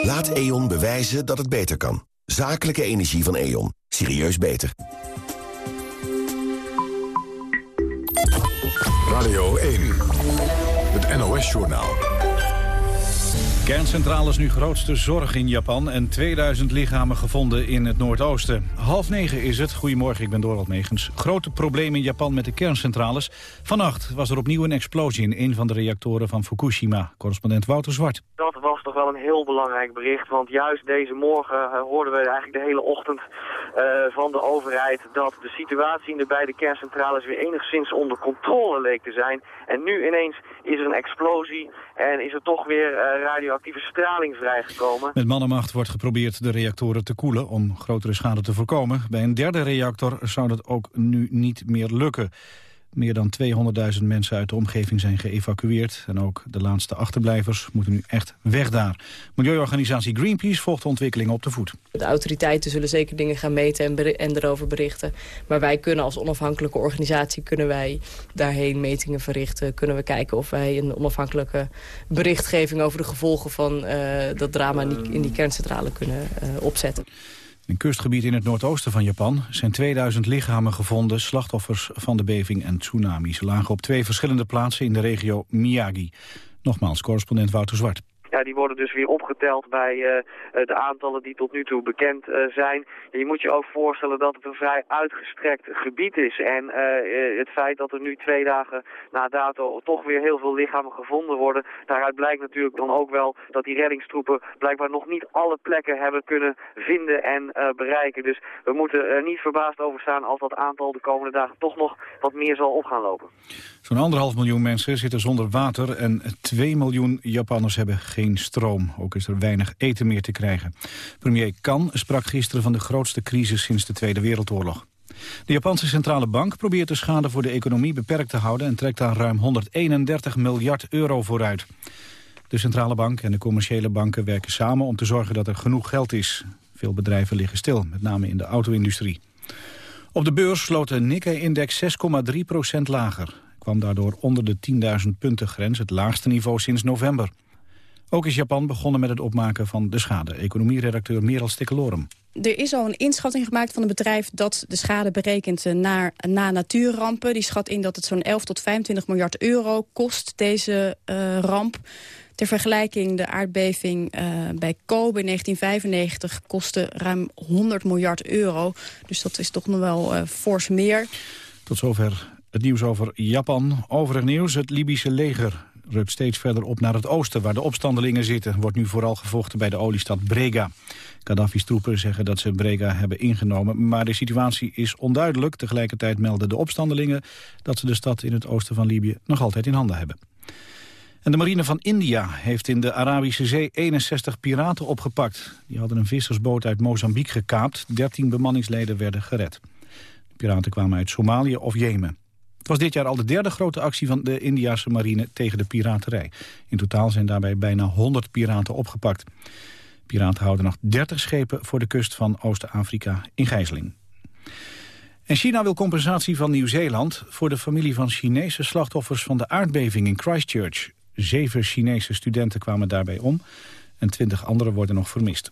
Laat E.ON bewijzen dat het beter kan. Zakelijke energie van E.ON. Serieus beter. Radio 1. Het NOS-journaal. Kerncentrales nu grootste zorg in Japan en 2000 lichamen gevonden in het Noordoosten. Half negen is het. Goedemorgen, ik ben Dorald Megens. Grote probleem in Japan met de kerncentrales. Vannacht was er opnieuw een explosie in een van de reactoren van Fukushima. Correspondent Wouter Zwart. Dat was toch wel een heel belangrijk bericht, want juist deze morgen uh, hoorden we eigenlijk de hele ochtend uh, van de overheid dat de situatie in de beide kerncentrales weer enigszins onder controle leek te zijn. En nu ineens is er een explosie en is er toch weer uh, radioactieve straling vrijgekomen. Met mannenmacht wordt geprobeerd de reactoren te koelen om grotere schade te voorkomen. Bij een derde reactor zou dat ook nu niet meer lukken. Meer dan 200.000 mensen uit de omgeving zijn geëvacueerd. En ook de laatste achterblijvers moeten nu echt weg daar. Milieuorganisatie Greenpeace volgt de ontwikkelingen op de voet. De autoriteiten zullen zeker dingen gaan meten en, en erover berichten. Maar wij kunnen als onafhankelijke organisatie... kunnen wij daarheen metingen verrichten. Kunnen we kijken of wij een onafhankelijke berichtgeving... over de gevolgen van uh, dat drama in die, in die kerncentrale kunnen uh, opzetten. In een kustgebied in het noordoosten van Japan zijn 2000 lichamen gevonden, slachtoffers van de beving en tsunami. Ze lagen op twee verschillende plaatsen in de regio Miyagi. Nogmaals, correspondent Wouter Zwart. Die worden dus weer opgeteld bij uh, de aantallen die tot nu toe bekend uh, zijn. Je moet je ook voorstellen dat het een vrij uitgestrekt gebied is. En het feit dat er nu twee dagen na dato toch weer heel veel lichamen gevonden worden... daaruit blijkt natuurlijk dan ook wel dat die reddingstroepen blijkbaar nog niet alle plekken hebben kunnen vinden en bereiken. Dus we moeten er niet verbaasd over staan als dat aantal de komende dagen toch nog wat meer zal op gaan lopen. Zo'n anderhalf miljoen mensen zitten zonder water en 2 miljoen Japanners hebben geen stroom. Ook is er weinig eten meer te krijgen. Premier Kan sprak gisteren van de grootste crisis sinds de Tweede Wereldoorlog. De Japanse centrale bank probeert de schade voor de economie beperkt te houden... en trekt daar ruim 131 miljard euro vooruit. De centrale bank en de commerciële banken werken samen om te zorgen dat er genoeg geld is. Veel bedrijven liggen stil, met name in de auto-industrie. Op de beurs sloot de Nikkei-index 6,3 procent lager. Kwam daardoor onder de 10.000 punten grens, het laagste niveau sinds november. Ook is Japan begonnen met het opmaken van de schade. Economieredacteur Merel Stikkelorum. Er is al een inschatting gemaakt van het bedrijf dat de schade berekent naar, na natuurrampen. Die schat in dat het zo'n 11 tot 25 miljard euro kost, deze uh, ramp. Ter vergelijking, de aardbeving uh, bij Kobe in 1995 kostte ruim 100 miljard euro. Dus dat is toch nog wel uh, fors meer. Tot zover het nieuws over Japan. Overig nieuws, het Libische leger rukt steeds verder op naar het oosten... waar de opstandelingen zitten. Wordt nu vooral gevochten bij de oliestad Brega. Gaddafi's troepen zeggen dat ze Brega hebben ingenomen... maar de situatie is onduidelijk. Tegelijkertijd melden de opstandelingen... dat ze de stad in het oosten van Libië nog altijd in handen hebben. En de marine van India heeft in de Arabische Zee 61 piraten opgepakt. Die hadden een vissersboot uit Mozambique gekaapt. 13 bemanningsleden werden gered. De piraten kwamen uit Somalië of Jemen. Het was dit jaar al de derde grote actie van de Indiase marine tegen de piraterij. In totaal zijn daarbij bijna 100 piraten opgepakt. Piraten houden nog 30 schepen voor de kust van Oost-Afrika in gijzeling. En China wil compensatie van Nieuw-Zeeland voor de familie van Chinese slachtoffers van de aardbeving in Christchurch. Zeven Chinese studenten kwamen daarbij om en twintig anderen worden nog vermist.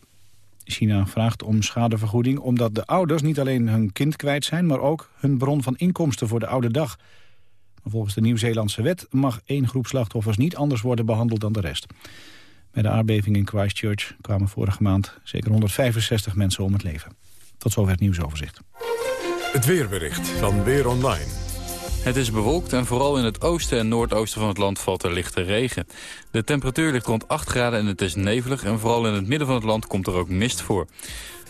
China vraagt om schadevergoeding omdat de ouders niet alleen hun kind kwijt zijn... maar ook hun bron van inkomsten voor de oude dag. Volgens de Nieuw-Zeelandse wet mag één groep slachtoffers niet anders worden behandeld dan de rest. Bij de aardbeving in Christchurch kwamen vorige maand zeker 165 mensen om het leven. Tot zover het nieuwsoverzicht. Het weerbericht van Weer Online. Het is bewolkt en vooral in het oosten en noordoosten van het land valt er lichte regen. De temperatuur ligt rond 8 graden en het is nevelig en vooral in het midden van het land komt er ook mist voor.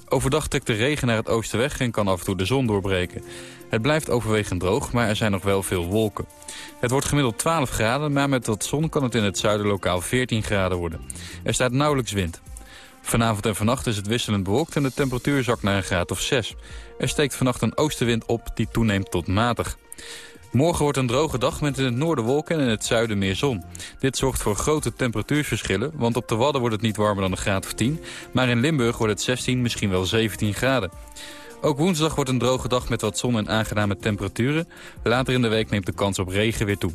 Overdag trekt de regen naar het oosten weg en kan af en toe de zon doorbreken. Het blijft overwegend droog, maar er zijn nog wel veel wolken. Het wordt gemiddeld 12 graden, maar met wat zon kan het in het zuiden lokaal 14 graden worden. Er staat nauwelijks wind. Vanavond en vannacht is het wisselend bewolkt en de temperatuur zakt naar een graad of 6. Er steekt vannacht een oostenwind op die toeneemt tot matig. Morgen wordt een droge dag met in het noorden wolken en in het zuiden meer zon. Dit zorgt voor grote temperatuurverschillen, want op de Wadden wordt het niet warmer dan een graad of 10. Maar in Limburg wordt het 16, misschien wel 17 graden. Ook woensdag wordt een droge dag met wat zon en aangename temperaturen. Later in de week neemt de kans op regen weer toe.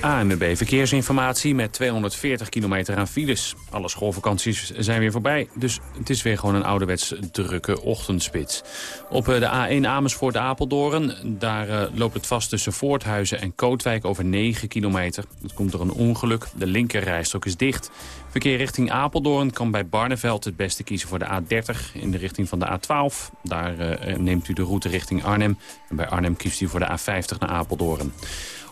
ANWB Verkeersinformatie met 240 kilometer aan files. Alle schoolvakanties zijn weer voorbij, dus het is weer gewoon een ouderwets drukke ochtendspits. Op eh, de A1 Amersfoort-Apeldoorn, daar uh, loopt het vast tussen Voorthuizen en Kootwijk over 9 kilometer. Dat komt door een ongeluk, de linkerrijstrook is dicht. Verkeer richting Apeldoorn kan bij Barneveld het beste kiezen voor de A30 in de richting van de A12. Daar uh, neemt u de route richting Arnhem en bij Arnhem kiest u voor de A50 naar Apeldoorn.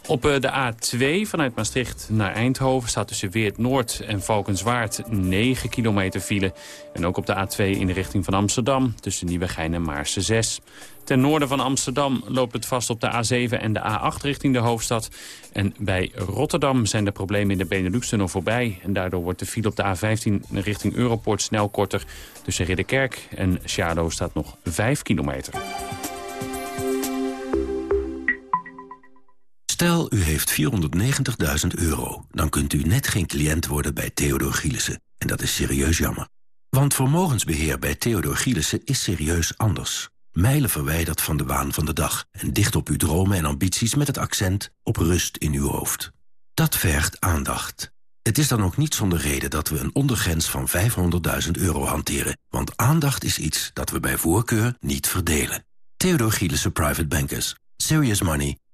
Op eh, de A2 vanuit Maastricht naar Eindhoven staat tussen Weert Noord en Valkenswaard 9 kilometer file. En ook op de A2 in de richting van Amsterdam tussen Nieuwegein en Maarse 6. Ten noorden van Amsterdam loopt het vast op de A7 en de A8 richting de hoofdstad. En bij Rotterdam zijn de problemen in de Benelux-tunnel voorbij. En daardoor wordt de file op de A15 richting Europort snel korter. Tussen Ridderkerk en Sjado staat nog 5 kilometer. Stel, u heeft 490.000 euro. Dan kunt u net geen cliënt worden bij Theodor Gielissen. En dat is serieus jammer. Want vermogensbeheer bij Theodor Gielissen is serieus anders. Mijlen verwijderd van de waan van de dag. En dicht op uw dromen en ambities met het accent op rust in uw hoofd. Dat vergt aandacht. Het is dan ook niet zonder reden dat we een ondergrens van 500.000 euro hanteren. Want aandacht is iets dat we bij voorkeur niet verdelen. Theodor Gielissen Private Bankers. Serious money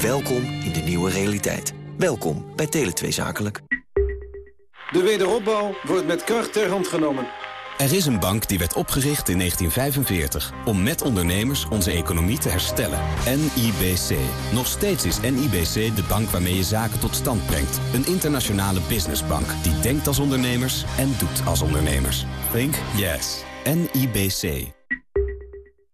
Welkom in de nieuwe realiteit. Welkom bij Tele2 Zakelijk. De wederopbouw wordt met kracht ter hand genomen. Er is een bank die werd opgericht in 1945 om met ondernemers onze economie te herstellen. NIBC. Nog steeds is NIBC de bank waarmee je zaken tot stand brengt. Een internationale businessbank die denkt als ondernemers en doet als ondernemers. Think yes. NIBC.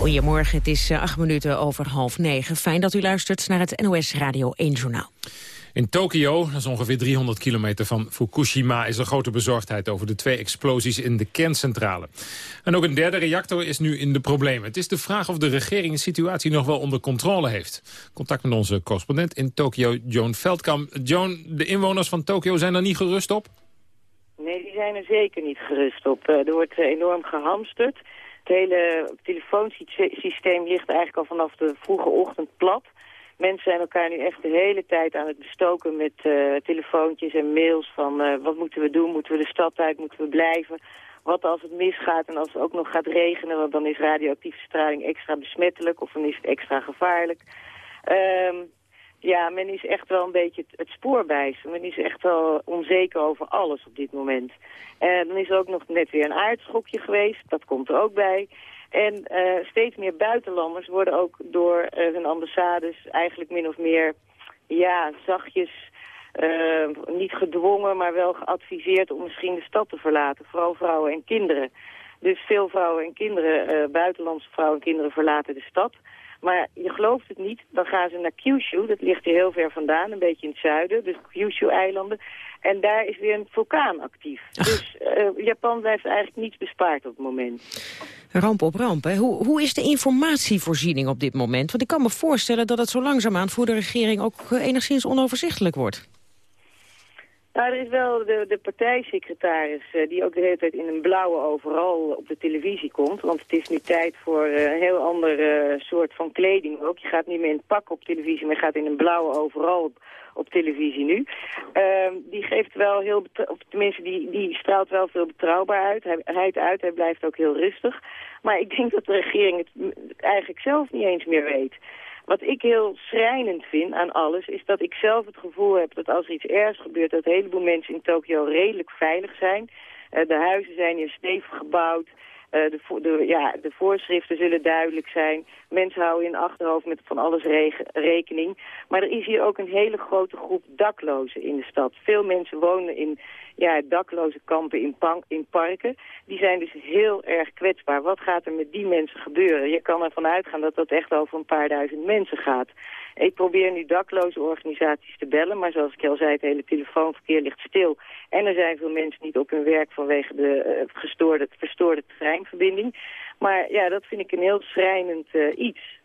Goedemorgen, het is eh, acht minuten over half negen. Fijn dat u luistert naar het NOS Radio 1 Journaal. In Tokio, dat is ongeveer 300 kilometer van Fukushima... is er grote bezorgdheid over de twee explosies in de kerncentrale. En ook een derde reactor is nu in de problemen. Het is de vraag of de regering de situatie nog wel onder controle heeft. Contact met onze correspondent in Tokio, Joan Veldkamp. Joan, de inwoners van Tokio zijn er niet gerust op? Nee, die zijn er zeker niet gerust op. Eh, er wordt eh, enorm gehamsterd. Hele telefoonsysteem ligt eigenlijk al vanaf de vroege ochtend plat. Mensen zijn elkaar nu echt de hele tijd aan het bestoken met uh, telefoontjes en mails van uh, wat moeten we doen, moeten we de stad uit, moeten we blijven. Wat als het misgaat en als het ook nog gaat regenen, want dan is radioactieve straling extra besmettelijk of dan is het extra gevaarlijk. Um, ja, men is echt wel een beetje het, spoor bij. Men is echt wel onzeker over alles op dit moment. En dan is er ook nog net weer een aardschokje geweest. Dat komt er ook bij. En uh, steeds meer buitenlanders worden ook door uh, hun ambassades eigenlijk min of meer, ja, zachtjes, uh, niet gedwongen, maar wel geadviseerd om misschien de stad te verlaten. Vooral vrouwen en kinderen. Dus veel vrouwen en kinderen, buitenlandse vrouwen en kinderen verlaten de stad. Maar je gelooft het niet, dan gaan ze naar Kyushu, dat ligt hier heel ver vandaan, een beetje in het zuiden, dus Kyushu-eilanden. En daar is weer een vulkaan actief. Dus uh, Japan blijft eigenlijk niets bespaard op het moment. Ramp op ramp. Hè? Hoe, hoe is de informatievoorziening op dit moment? Want ik kan me voorstellen dat het zo langzaamaan voor de regering ook uh, enigszins onoverzichtelijk wordt. Nou, er is wel de, de partijsecretaris uh, die ook de hele tijd in een blauwe overal op de televisie komt. Want het is nu tijd voor uh, een heel andere uh, soort van kleding ook. Je gaat niet meer in het pak op televisie, maar je gaat in een blauwe overal op, televisie nu. Ehm, die geeft wel heel, of tenminste, die, die straalt wel veel betrouwbaarheid uit. uit. Hij blijft ook heel rustig. Maar ik denk dat de regering het eigenlijk zelf niet eens meer weet. Wat ik heel schrijnend vind aan alles, is dat ik zelf het gevoel heb dat als er iets ergs gebeurt, dat een heleboel mensen in Tokio redelijk veilig zijn. Uh, de huizen zijn hier stevig gebouwd. Uh, de, de, ja, de voorschriften zullen duidelijk zijn. Mensen houden in achterhoofd met van alles rekening. Maar er is hier ook een hele grote groep daklozen in de stad. Veel mensen wonen in ja, dakloze kampen in, in parken. Die zijn dus heel erg kwetsbaar. Wat gaat er met die mensen gebeuren? Je kan ervan uitgaan dat dat echt over een paar duizend mensen gaat. Ik probeer nu dakloze organisaties te bellen, maar zoals ik al zei, het hele telefoonverkeer ligt stil. En er zijn veel mensen niet op hun werk vanwege de uh, gestoorde, verstoorde treinverbinding. Maar ja, dat vind ik een heel schrijnend uh, iets.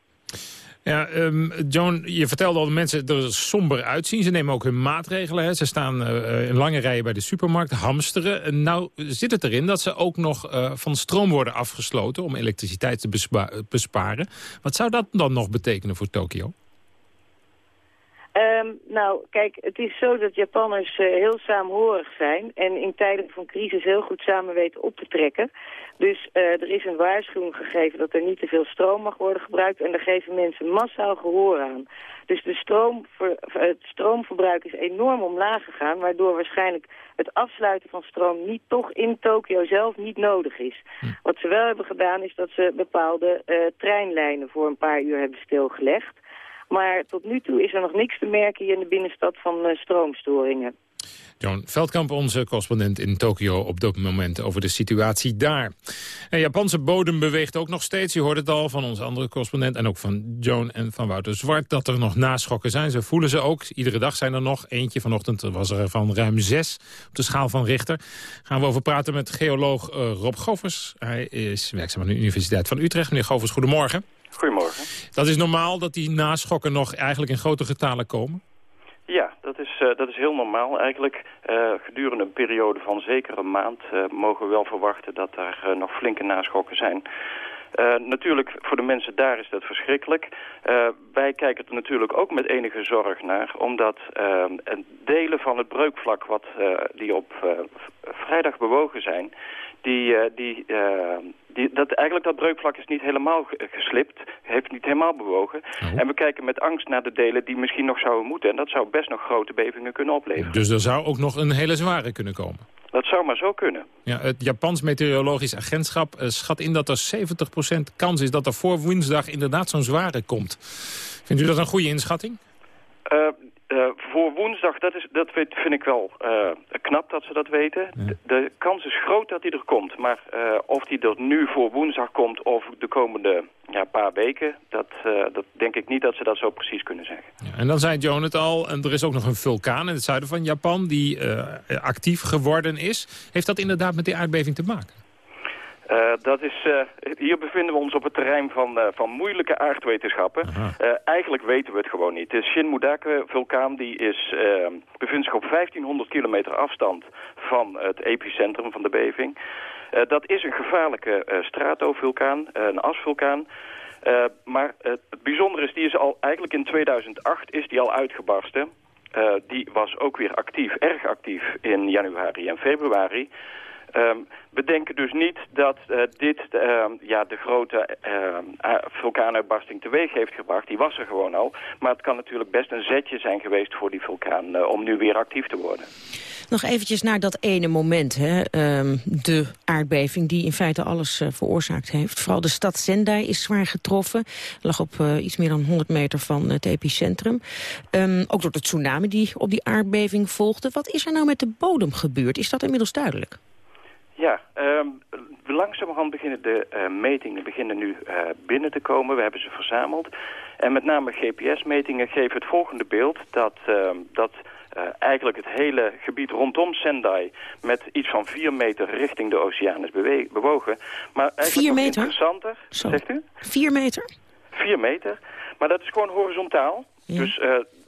Ja, um, Joan, je vertelde al dat mensen er somber uitzien. Ze nemen ook hun maatregelen. Hè. Ze staan uh, in lange rijen bij de supermarkt, hamsteren. En nou zit het erin dat ze ook nog uh, van stroom worden afgesloten... om elektriciteit te bespa besparen. Wat zou dat dan nog betekenen voor Tokio? Um, nou, kijk, het is zo dat Japanners uh, heel saamhorig zijn... en in tijden van crisis heel goed samen weten op te trekken. Dus uh, er is een waarschuwing gegeven dat er niet te veel stroom mag worden gebruikt... en daar geven mensen massaal gehoor aan. Dus de stroomver, het stroomverbruik is enorm omlaag gegaan... waardoor waarschijnlijk het afsluiten van stroom niet toch in Tokio zelf niet nodig is. Hm. Wat ze wel hebben gedaan is dat ze bepaalde uh, treinlijnen voor een paar uur hebben stilgelegd... Maar tot nu toe is er nog niks te merken hier in de binnenstad van uh, stroomstoringen. Joan Veldkamp, onze correspondent in Tokio op dit moment over de situatie daar. Japanse bodem beweegt ook nog steeds. Je hoort het al van onze andere correspondent en ook van Joan en van Wouter Zwart... dat er nog naschokken zijn. Ze voelen ze ook. Iedere dag zijn er nog. Eentje vanochtend was er van ruim zes op de schaal van Richter. Gaan we over praten met geoloog uh, Rob Govers. Hij is werkzaam aan de Universiteit van Utrecht. Meneer Govers, goedemorgen. Goedemorgen. Dat is normaal dat die naschokken nog eigenlijk in grote getalen komen? Ja, dat is, uh, dat is heel normaal. Eigenlijk uh, gedurende een periode van zeker een maand uh, mogen we wel verwachten dat er nog flinke naschokken zijn. natuurlijk, voor de mensen daar is dat verschrikkelijk. wij kijken er natuurlijk ook met enige zorg naar, omdat delen van het breukvlak wat, die op vrijdag bewogen zijn, die, die die, dat, eigenlijk dat breukvlak is niet helemaal geslipt, heeft niet helemaal bewogen. Oh. En we kijken met angst naar de delen die misschien nog zouden moeten. En dat zou best nog grote bevingen kunnen opleveren. Dus er zou ook nog een hele zware kunnen komen? Dat zou maar zo kunnen. Ja, het Japans Meteorologisch Agentschap uh, schat in dat er 70% kans is dat er voor woensdag inderdaad zo'n zware komt. Vindt u dat een goede inschatting? Uh, uh, voor woensdag, dat, is, dat weet, vind ik wel uh, knap dat ze dat weten. De, de, kans is groot dat hij er komt. Maar uh, of hij er nu voor woensdag komt of de komende ja, paar weken... Dat, dat denk ik niet dat ze dat zo precies kunnen zeggen. Ja, en dan zei Joan het al, en er is ook nog een vulkaan in het zuiden van Japan... die actief geworden is. Heeft dat inderdaad met die aardbeving te maken? Uh, dat is, uh, hier bevinden we ons op het terrein van, uh, van moeilijke aardwetenschappen. eigenlijk weten we het gewoon niet. De is, bevindt zich op 1500 kilometer afstand van het epicentrum van de beving. dat is een gevaarlijke stratovulkaan, een asvulkaan. maar het bijzondere is, die is al eigenlijk in 2008 is die al uitgebarsten. die was ook weer actief, erg actief in januari en februari. Um, we denken dus niet dat uh, dit uh, ja, de grote uh, vulkaanuitbarsting teweeg heeft gebracht. Die was er gewoon al. Maar het kan natuurlijk best een zetje zijn geweest voor die vulkaan uh, om nu weer actief te worden. Nog eventjes naar dat ene moment, hè, de aardbeving die in feite alles uh, veroorzaakt heeft. Vooral de stad Sendai is zwaar getroffen. Lag op iets meer dan 100 meter van het epicentrum. Um, ook door de tsunami die op die aardbeving volgde. Wat is er nou met de bodem gebeurd? Is dat inmiddels duidelijk? Ja, um, langzamerhand beginnen de uh, metingen beginnen nu uh, binnen te komen. We hebben ze verzameld. En met name GPS-metingen geven het volgende beeld dat... Uh, dat uh, eigenlijk het hele gebied rondom Sendai met iets van 4 meter richting de oceaan is bewogen. Maar eigenlijk vier meter? interessanter, Zo. zegt u? 4 meter? 4 meter. Maar dat is gewoon horizontaal. Ja. Dus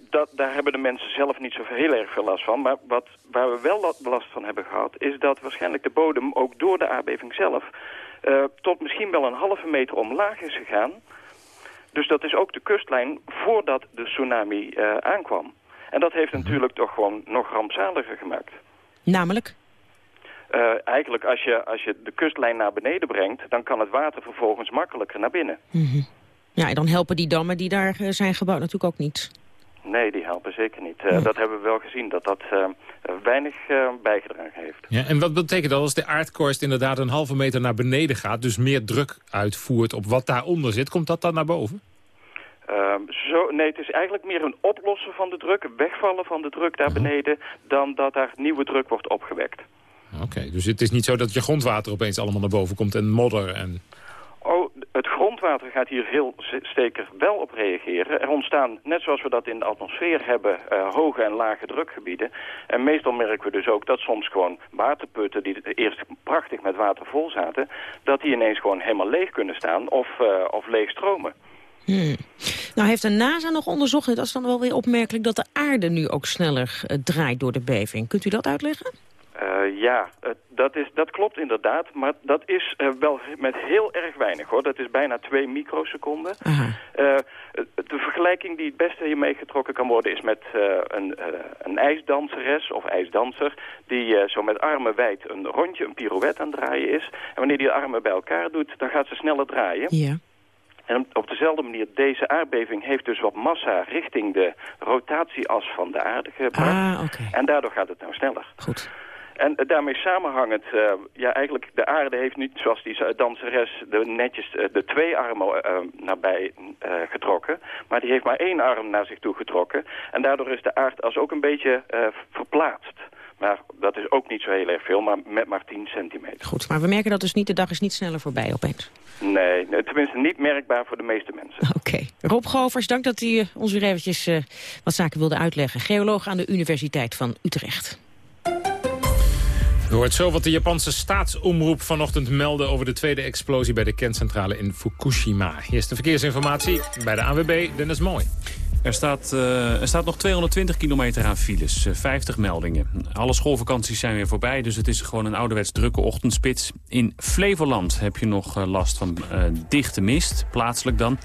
dat, daar hebben de mensen zelf niet zo heel erg veel last van. Maar wat, waar we wel last van hebben gehad... is dat waarschijnlijk de bodem ook door de aardbeving zelf... Uh, tot misschien wel een halve meter omlaag is gegaan. Dus dat is ook de kustlijn voordat de tsunami uh, aankwam. En dat heeft natuurlijk toch gewoon nog rampzaliger gemaakt. Namelijk? Uh, eigenlijk als je, als je de kustlijn naar beneden brengt... dan kan het water vervolgens makkelijker naar binnen. Mm -hmm. Ja, en dan helpen die dammen die daar zijn gebouwd natuurlijk ook niet. Nee, die helpen zeker niet. Uh, ja. Dat hebben we wel gezien, dat dat weinig bijgedragen heeft. Ja, en wat betekent dat als de aardkorst inderdaad een halve meter naar beneden gaat... dus meer druk uitvoert op wat daaronder zit, komt dat dan naar boven? Uh, zo, nee, het is eigenlijk meer een oplossen van de druk, wegvallen van de druk daar beneden, dan dat daar nieuwe druk wordt opgewekt. Oké, okay, dus het is niet zo dat je grondwater opeens allemaal naar boven komt en modder en... Oh, grondwater gaat hier heel zeker wel op reageren. Er ontstaan, net zoals we dat in de atmosfeer hebben, uh, hoge en lage drukgebieden. En meestal merken we dus ook dat soms gewoon waterputten die eerst prachtig met water vol zaten, dat die ineens gewoon helemaal leeg kunnen staan of, uh, of leeg stromen. Hmm. Nou heeft de NASA nog onderzocht, en dat is dan wel weer opmerkelijk... dat de aarde nu ook sneller uh, draait door de beving. Kunt u dat uitleggen? Uh, ja, uh, dat, is, dat klopt inderdaad, maar dat is uh, wel met heel erg weinig hoor. Dat is bijna 2 microseconden. de vergelijking die het beste hiermee getrokken kan worden is met een, een ijsdanseres of ijsdanser... die zo met armen wijd een rondje, een pirouette aan het draaien is. En wanneer die armen bij elkaar doet, dan gaat ze sneller draaien. Ja. En op dezelfde manier, deze aardbeving heeft dus wat massa richting de rotatieas van de aarde gebracht. Ah, okay. En daardoor gaat het nou sneller. Goed. En uh, daarmee samenhangend, uh, ja eigenlijk de aarde heeft niet zoals die danseres de, netjes uh, de twee armen nabij getrokken. Maar die heeft maar één arm naar zich toe getrokken. En daardoor is de aardas ook een beetje verplaatst. Maar dat is ook niet zo heel erg veel, maar met maar 10 centimeter. Goed, maar we merken dat dus niet, de dag is niet sneller voorbij opeens. Nee, tenminste niet merkbaar voor de meeste mensen. Oké. Okay. Rob Govers, dank dat u ons weer eventjes uh, wat zaken wilde uitleggen. Geoloog aan de Universiteit van Utrecht. U hoort zo wat de Japanse staatsomroep vanochtend meldde... over de tweede explosie bij de kerncentrale in Fukushima. Hier is de verkeersinformatie bij de AWB, Dennis Mooi. Er staat, uh, er staat nog 220 kilometer aan files, uh, 50 meldingen. Alle schoolvakanties zijn weer voorbij, dus het is gewoon een ouderwets drukke ochtendspits. In Flevoland heb je nog uh, last van dichte mist, plaatselijk dan.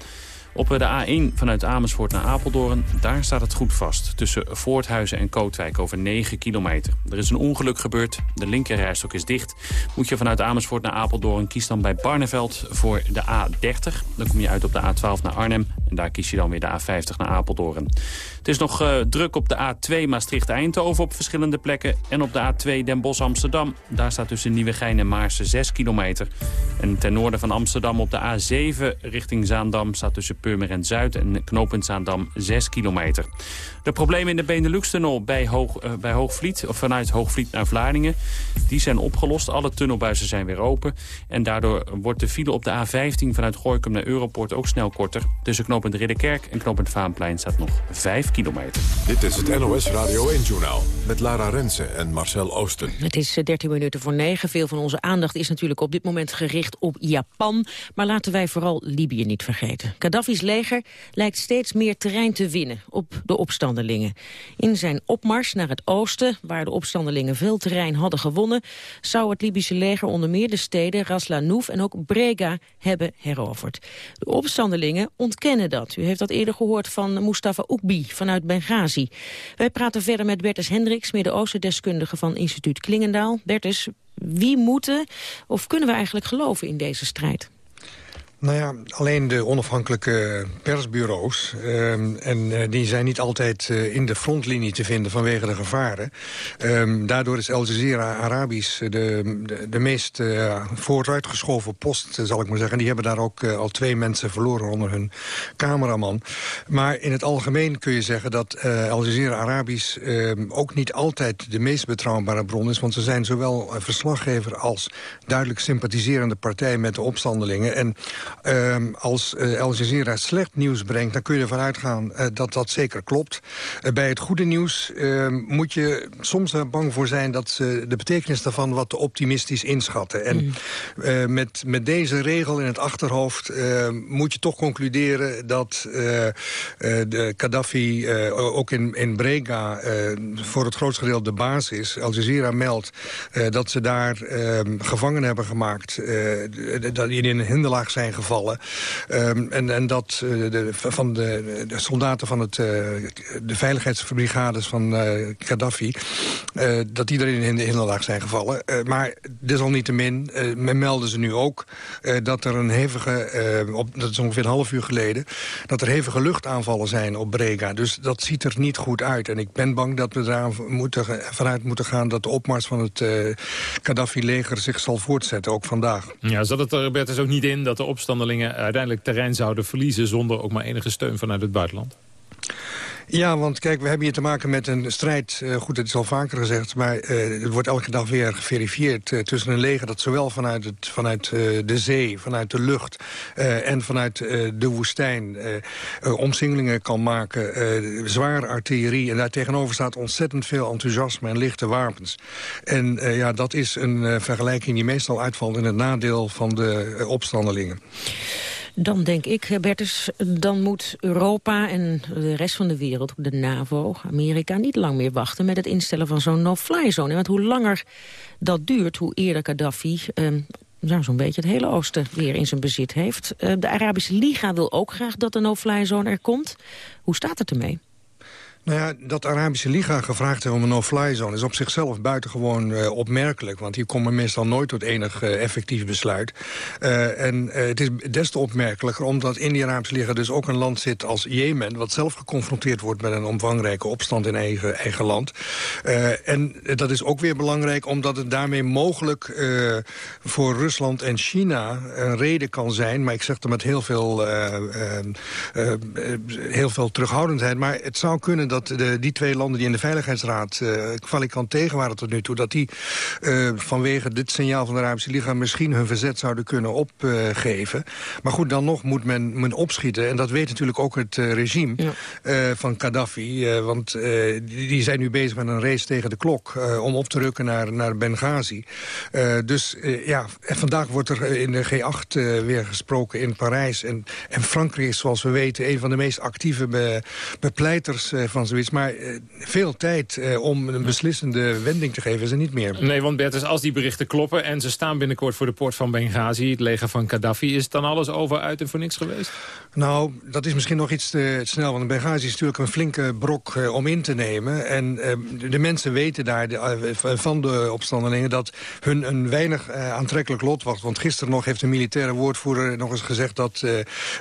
Op de A1 vanuit Amersfoort naar Apeldoorn, daar staat het goed vast. Tussen Voorthuizen en Kootwijk over 9 kilometer. Er is een ongeluk gebeurd, de linkerrijstok is dicht. Moet je vanuit Amersfoort naar Apeldoorn, kies dan bij Barneveld voor de A30. Dan kom je uit op de A12 naar Arnhem en daar kies je dan weer de A50 naar Apeldoorn. Het is nog uh, druk op de A2 Maastricht-Eindhoven op verschillende plekken. En op de A2 Den Bosch-Amsterdam. Daar staat tussen Nieuwegein en Maarsen 6 kilometer. En ten noorden van Amsterdam op de A7 richting Zaandam... staat tussen Purmerend Zuid en knooppunt Zaandam 6 kilometer. De problemen in de Benelux-tunnel bij, Hoog, uh, bij Hoogvliet... of vanuit Hoogvliet naar Vlaardingen, die zijn opgelost. Alle tunnelbuizen zijn weer open. En daardoor wordt de file op de A15 vanuit Gooikum naar Europort ook snel korter. Tussen knooppunt Ridderkerk en knooppunt Vaanplein staat nog 5 kilometer. Dit is het NOS Radio 1-journaal met Lara Rensen en Marcel Oosten. Het is 13 minuten voor 9. Veel van onze aandacht is natuurlijk op dit moment gericht op Japan. Maar laten wij vooral Libië niet vergeten. Gaddafi's leger lijkt steeds meer terrein te winnen op de opstandelingen. In zijn opmars naar het oosten, waar de opstandelingen veel terrein hadden gewonnen... zou het Libische leger onder meer de steden Ras Lanouf en ook Brega hebben heroverd. De opstandelingen ontkennen dat. U heeft dat eerder gehoord van Mustafa Oekbi vanuit Benghazi. Wij praten verder met Bertus Hendricks, Midden-Oosten-deskundige van instituut Klingendaal. Bertus, wie moeten of kunnen we eigenlijk geloven in deze strijd? Nou ja, alleen de onafhankelijke persbureaus. Ehm, en uh, die zijn niet altijd uh, in de frontlinie te vinden vanwege de gevaren. Um, daardoor is Al Jazeera Arabisch de, de, de meest uh, vooruitgeschoven post, zal ik maar zeggen. Die hebben daar ook al twee mensen verloren onder hun cameraman. Maar in het algemeen kun je zeggen dat Al Jazeera Arabisch ehm, ook niet altijd de meest betrouwbare bron is. Want ze zijn zowel verslaggever als duidelijk sympathiserende partij met de opstandelingen. En Uh, als uh, Al Jazeera slecht nieuws brengt... dan kun je ervan uitgaan uh, dat dat zeker klopt. Uh, bij het goede nieuws ehm, moet je soms er bang voor zijn... dat ze de betekenis daarvan wat te optimistisch inschatten. En mm. met, met deze regel in het achterhoofd ehm, moet je toch concluderen... dat de Gaddafi ook in, in Brega voor het grootste gedeelte de baas is. Al Jazeera meldt dat ze daar gevangen hebben gemaakt... dat die in een hinderlaag zijn gevallen. Um, en, en dat uh, de, van de, de, soldaten van het, uh, de veiligheidsbrigades van uh, Gaddafi... dat die erin in de hinderlaag zijn gevallen. maar desalniettemin men melden ze nu ook dat er een hevige... op, dat is ongeveer een half uur geleden... dat er hevige luchtaanvallen zijn op Brega. Dus dat ziet er niet goed uit. En ik ben bang dat we eraan moeten, vanuit moeten gaan... dat de opmars van het Gaddafi-leger zich zal voortzetten, ook vandaag. Ja, zat het er, Bertus, ook niet in dat de uiteindelijk terrein zouden verliezen... zonder ook maar enige steun vanuit het buitenland? Ja, want kijk, we hebben hier te maken met een strijd... Uh, goed, het is al vaker gezegd, maar uh, het wordt elke dag weer geverifieerd... Uh, tussen een leger dat zowel vanuit, het, vanuit de zee, vanuit de lucht... en vanuit de woestijn omsingelingen kan maken. zware artillerie. En daar tegenover staat ontzettend veel enthousiasme en lichte wapens. En ja, dat is een vergelijking die meestal uitvalt... in het nadeel van de opstandelingen. Dan denk ik, Bertus, dan moet Europa en de rest van de wereld, de NAVO, Amerika, niet lang meer wachten met het instellen van zo'n no-fly zone. Want hoe langer dat duurt, hoe eerder Gaddafi eh, nou, zo'n beetje het hele oosten weer in zijn bezit heeft. Uh, de Arabische Liga wil ook graag dat de no-fly zone er komt. Hoe staat het ermee? Nou ja, dat Arabische Liga gevraagd heeft om een no-fly zone... is op zichzelf buitengewoon uh, opmerkelijk. Want hier komt men meestal nooit tot enig uh, effectief besluit. Uh, en het is des te opmerkelijker omdat in die Arabische Liga... dus ook een land zit als Jemen... wat zelf geconfronteerd wordt met een omvangrijke opstand in eigen, eigen land. en dat is ook weer belangrijk omdat het daarmee mogelijk... voor Rusland en China een reden kan zijn... maar ik zeg er met heel veel, heel veel terughoudendheid... maar het zou kunnen dat de, die twee landen die in de Veiligheidsraad uh, kwalikant tegen waren tot nu toe... dat die uh, vanwege dit signaal van de Arabische Liga misschien hun verzet zouden kunnen opgeven. maar goed, dan nog moet men, men opschieten. En dat weet natuurlijk ook het uh, regime ja. van Gaddafi. want die, die, zijn nu bezig met een race tegen de klok... om op te rukken naar, naar Benghazi. dus ja, en vandaag wordt er in de G8 weer gesproken in Parijs. En, en Frankrijk is, zoals we weten, een van de meest actieve be, bepleiters van zoiets. Maar uh, veel tijd uh, om een beslissende wending te geven is er niet meer. Nee, want Bertus, als die berichten kloppen... en ze staan binnenkort voor de poort van Benghazi... het leger van Gaddafi, is dan alles over, uit en voor niks geweest? Nou, dat is misschien nog iets te snel. Want Benghazi is natuurlijk een flinke brok uh, om in te nemen. En de mensen weten daar de, van de opstandelingen... dat hun een weinig aantrekkelijk lot wacht. Want gisteren nog heeft een militaire woordvoerder nog eens gezegd... dat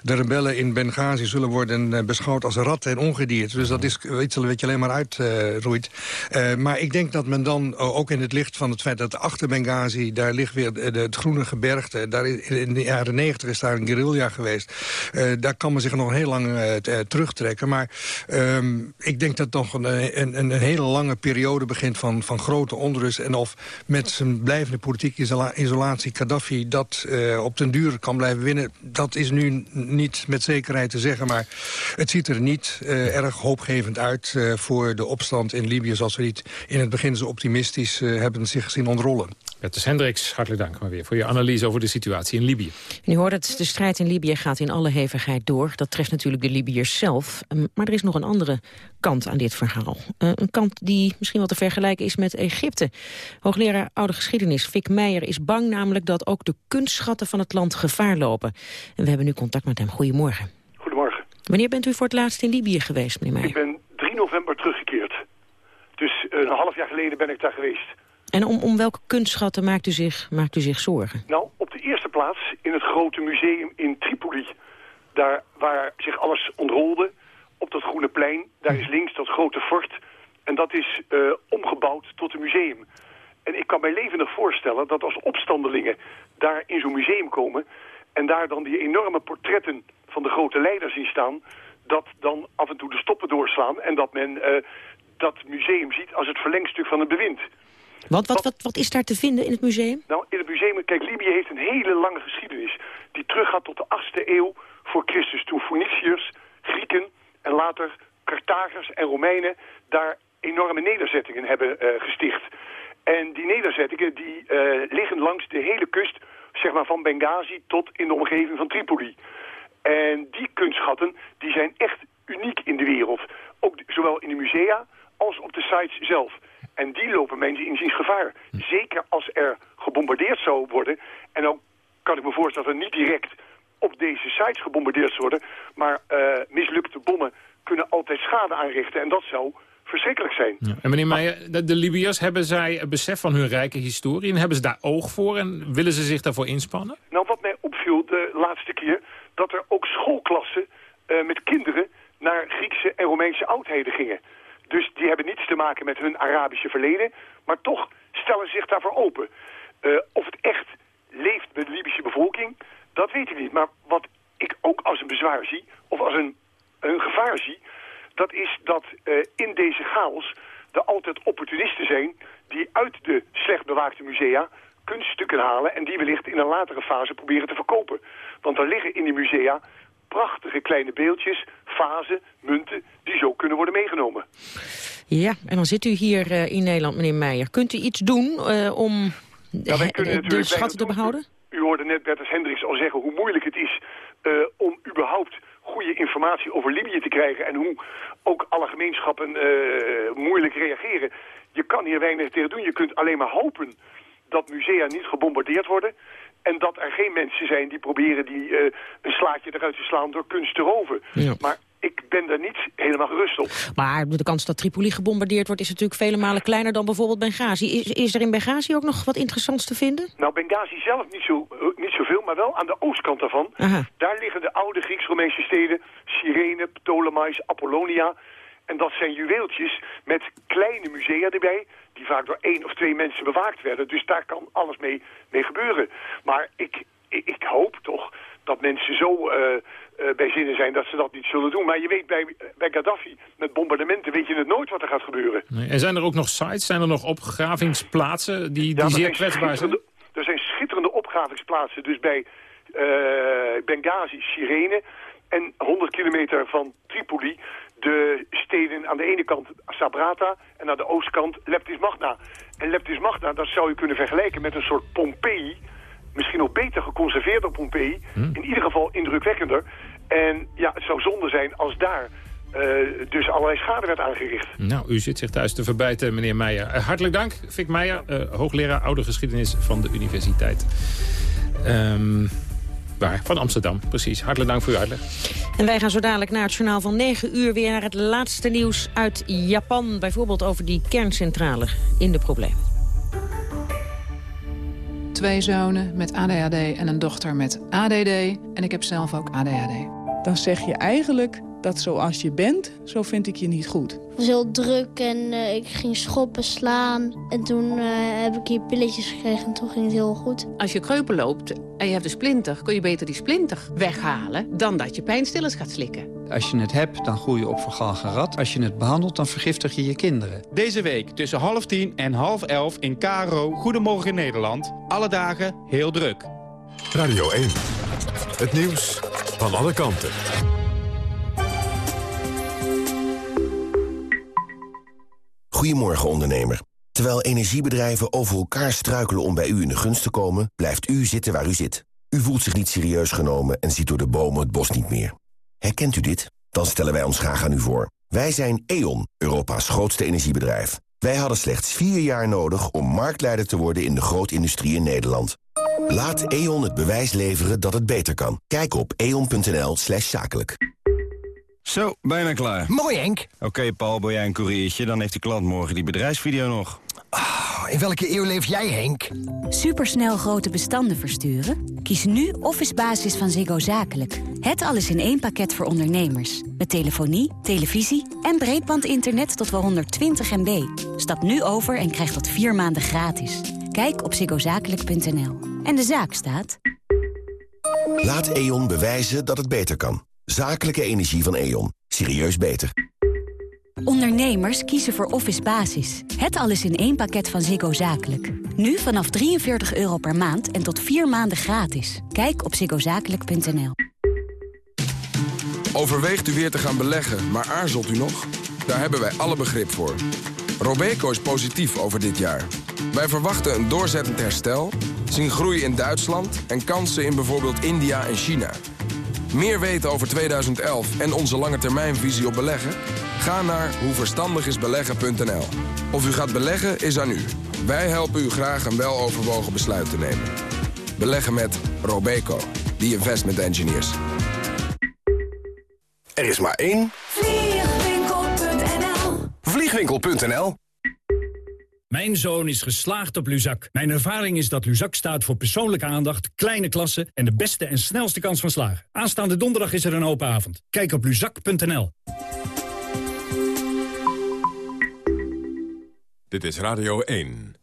de rebellen in Benghazi zullen worden beschouwd als ratten en ongedierte. Dus dat is iets wat je alleen maar uitroeit. Uh, maar ik denk dat men dan, ook in het licht van het feit dat achter Benghazi... daar ligt weer de, het groene gebergte. Daar in de jaren negentig is daar een guerrilla geweest. Daar kan men zich nog heel lang terugtrekken. Maar um, ik denk dat nog een, een, een, hele lange periode begint van, van grote onrust. En of met zijn blijvende politieke isola isolatie Gaddafi... dat op den duur kan blijven winnen, dat is nu niet met zekerheid te zeggen. Maar het ziet er niet erg hoopgevend uit uh, voor de opstand in Libië... zoals we niet in het begin zo optimistisch uh, hebben zich gezien ontrollen. Bertus Hendricks, hartelijk dank maar weer voor je analyse over de situatie in Libië. En u hoort het, de strijd in Libië gaat in alle hevigheid door. Dat treft natuurlijk de Libiërs zelf. Um, maar er is nog een andere kant aan dit verhaal. Uh, een kant die misschien wel te vergelijken is met Egypte. Hoogleraar Oude Geschiedenis Fik Meijer is bang namelijk... dat ook de kunstschatten van het land gevaar lopen. En we hebben nu contact met hem. Goedemorgen. Goedemorgen. Wanneer bent u voor het laatst in Libië geweest, meneer Meijer? Ik ben 3 november teruggekeerd. Dus een half jaar geleden ben ik daar geweest. En om, om welke kunstschatten maakt u, zich, maakt u zich zorgen? Nou, op de eerste plaats in het grote museum in Tripoli. Daar waar zich alles ontrolde, op dat groene plein. Daar is links dat grote fort. En dat is uh, omgebouwd tot een museum. En ik kan mij levendig voorstellen dat als opstandelingen daar in zo'n museum komen... en daar dan die enorme portretten van de grote leiders zien staan... dat dan af en toe de stoppen doorslaan en dat men uh, dat museum ziet als het verlengstuk van het bewind. Want wat, wat, wat is daar te vinden in het museum? Nou, in het museum, kijk, Libië heeft een hele lange geschiedenis... die teruggaat tot de 8e eeuw voor Christus, toen Phoeniciërs, Grieken en later Carthagers en Romeinen daar enorme nederzettingen hebben uh, gesticht. En die nederzettingen die uh, liggen langs de hele kust, zeg maar van Benghazi tot in de omgeving van Tripoli. En die kunstschatten die zijn echt uniek in de wereld. Ook zowel in de musea als op de sites zelf. En die lopen mensen inziens gevaar. Zeker als er gebombardeerd zou worden. En dan kan ik me voorstellen dat er niet direct op deze sites gebombardeerd worden. Maar uh, mislukte bommen kunnen altijd schade aanrichten. En dat zou verschrikkelijk zijn. Ja. En meneer Meijer, de, de Libiërs, hebben zij een besef van hun rijke historie... en hebben ze daar oog voor en willen ze zich daarvoor inspannen? Nou, wat mij opviel de laatste keer... dat er ook schoolklassen uh, met kinderen naar Griekse en Romeinse oudheden gingen. Dus die hebben niets te maken met hun Arabische verleden... maar toch stellen ze zich daarvoor open. Uh, of het echt leeft met de Libische bevolking, dat weet ik niet. Maar wat ik ook als een bezwaar zie, of als een, een gevaar zie dat is dat uh, in deze chaos er altijd opportunisten zijn... die uit de slecht bewaakte musea kunststukken halen... en die wellicht in een latere fase proberen te verkopen. Want er liggen in die musea prachtige kleine beeldjes, vazen, munten... die zo kunnen worden meegenomen. Ja, en dan zit u hier uh, in Nederland, meneer Meijer. Kunt u iets doen uh, om ja, de schatten te behouden? U hoorde net Bertus Hendricks al zeggen hoe moeilijk het is... om überhaupt goede informatie over Libië te krijgen... en hoe ook alle gemeenschappen moeilijk reageren. Je kan hier weinig tegen doen. Je kunt alleen maar hopen dat musea niet gebombardeerd worden... en dat er geen mensen zijn die proberen die, uh, een slaatje eruit te slaan door kunst te roven. Ja. Maar ik ben daar niet helemaal gerust op. Maar de kans dat Tripoli gebombardeerd wordt... is natuurlijk vele malen kleiner dan bijvoorbeeld Benghazi. Is, is er in Benghazi ook nog wat interessants te vinden? Nou, Benghazi zelf niet, zo, uh, niet zoveel, maar wel aan de oostkant daarvan. Aha. Daar liggen de oude Grieks-Romeinse steden... Cyrene, Ptolemais, Apollonia... En dat zijn juweeltjes met kleine musea erbij... die vaak door één of twee mensen bewaakt werden. Dus daar kan alles mee, mee gebeuren. Maar ik, ik, ik hoop toch dat mensen zo... Uh, uh, bij zinnen zijn dat ze dat niet zullen doen. Maar je weet, bij, bij Gaddafi, met bombardementen, weet je het nooit wat er gaat gebeuren. Nee. En zijn er ook nog sites, zijn er nog opgravingsplaatsen die, die ja, zeer kwetsbaar zijn? Er zijn schitterende opgravingsplaatsen, dus bij uh, Benghazi, Sirene en 100 kilometer van Tripoli de steden aan de ene kant Sabrata en aan de oostkant Leptis Magna. En Leptis Magna, dat zou je kunnen vergelijken met een soort Pompeii misschien ook beter geconserveerd dan Pompeii. Hm? In ieder geval indrukwekkender. En ja, het zou zonde zijn als daar uh, dus allerlei schade werd aangericht. Nou, u zit zich thuis te verbijten, meneer Meijer. Uh, hartelijk dank, Fik Meijer, uh, hoogleraar oude geschiedenis van de universiteit. Um, Van Amsterdam, precies. Hartelijk dank voor uw uitleg. En wij gaan zo dadelijk naar het journaal van 9 uur... weer naar het laatste nieuws uit Japan. Bijvoorbeeld over die kerncentrale in de problemen twee zonen met ADHD en een dochter met ADD. En ik heb zelf ook ADHD. Dan zeg je eigenlijk dat zoals je bent, zo vind ik je niet goed. Het was heel druk en uh, ik ging schoppen, slaan. En toen uh, heb ik hier pilletjes gekregen en toen ging het heel goed. Als je kreupel loopt en je hebt een splinter... kun je beter die splinter weghalen dan dat je pijnstillers gaat slikken. Als je het hebt, dan groei je op vergalgen rat. Als je het behandelt, dan vergiftig je je kinderen. Deze week tussen half tien en half elf in KRO Goedemorgen in Nederland. Alle dagen heel druk. Radio 1. Het nieuws van alle kanten. Goedemorgen ondernemer. Terwijl energiebedrijven over elkaar struikelen om bij u in de gunst te komen... blijft u zitten waar u zit. U voelt zich niet serieus genomen en ziet door de bomen het bos niet meer. Herkent u dit? Dan stellen wij ons graag aan u voor. Wij zijn E.ON, Europa's grootste energiebedrijf. Wij hadden slechts vier jaar nodig om marktleider te worden in de grootindustrie in Nederland. Laat E.ON het bewijs leveren dat het beter kan. Kijk op eon.nl zakelijk. Zo, bijna klaar. Mooi, Henk. Oké, Paul, ben jij een koeriertje? Dan heeft de klant morgen die bedrijfsvideo nog. Oh, Oh, in welke eeuw leef jij, Henk? Supersnel grote bestanden versturen? Kies nu Office Basis van Ziggo Zakelijk. Het alles in één pakket voor ondernemers. Met telefonie, televisie en breedbandinternet tot wel 120 MB. Stap nu over en krijg dat vier maanden gratis. Kijk op ziggozakelijk.nl. En de zaak staat... Laat E.ON bewijzen dat het beter kan. Zakelijke energie van E.ON. Serieus beter. Ondernemers kiezen voor Office Basis. Het alles in één pakket van Ziggo Zakelijk. Nu vanaf 43 euro per maand en tot vier maanden gratis. Kijk op ziggozakelijk.nl. Overweegt u weer te gaan beleggen, maar aarzelt u nog? Daar hebben wij alle begrip voor. Robeco is positief over dit jaar. Wij verwachten een doorzettend herstel, zien groei in Duitsland... en kansen in bijvoorbeeld India en China. Meer weten over 2011 en onze lange termijnvisie op beleggen? Ga naar hoeverstandigisbeleggen.nl. Of u gaat beleggen is aan u. Wij helpen u graag een weloverwogen besluit te nemen. Beleggen met Robeco, the investment engineers. Er is maar één. Vliegwinkel.nl Vliegwinkel.nl Mijn zoon is geslaagd op Luzak. Mijn ervaring is dat Luzak staat voor persoonlijke aandacht, kleine klassen... en de beste en snelste kans van slagen. Aanstaande donderdag is er een open avond. Kijk op luzak.nl. Dit is Radio 1.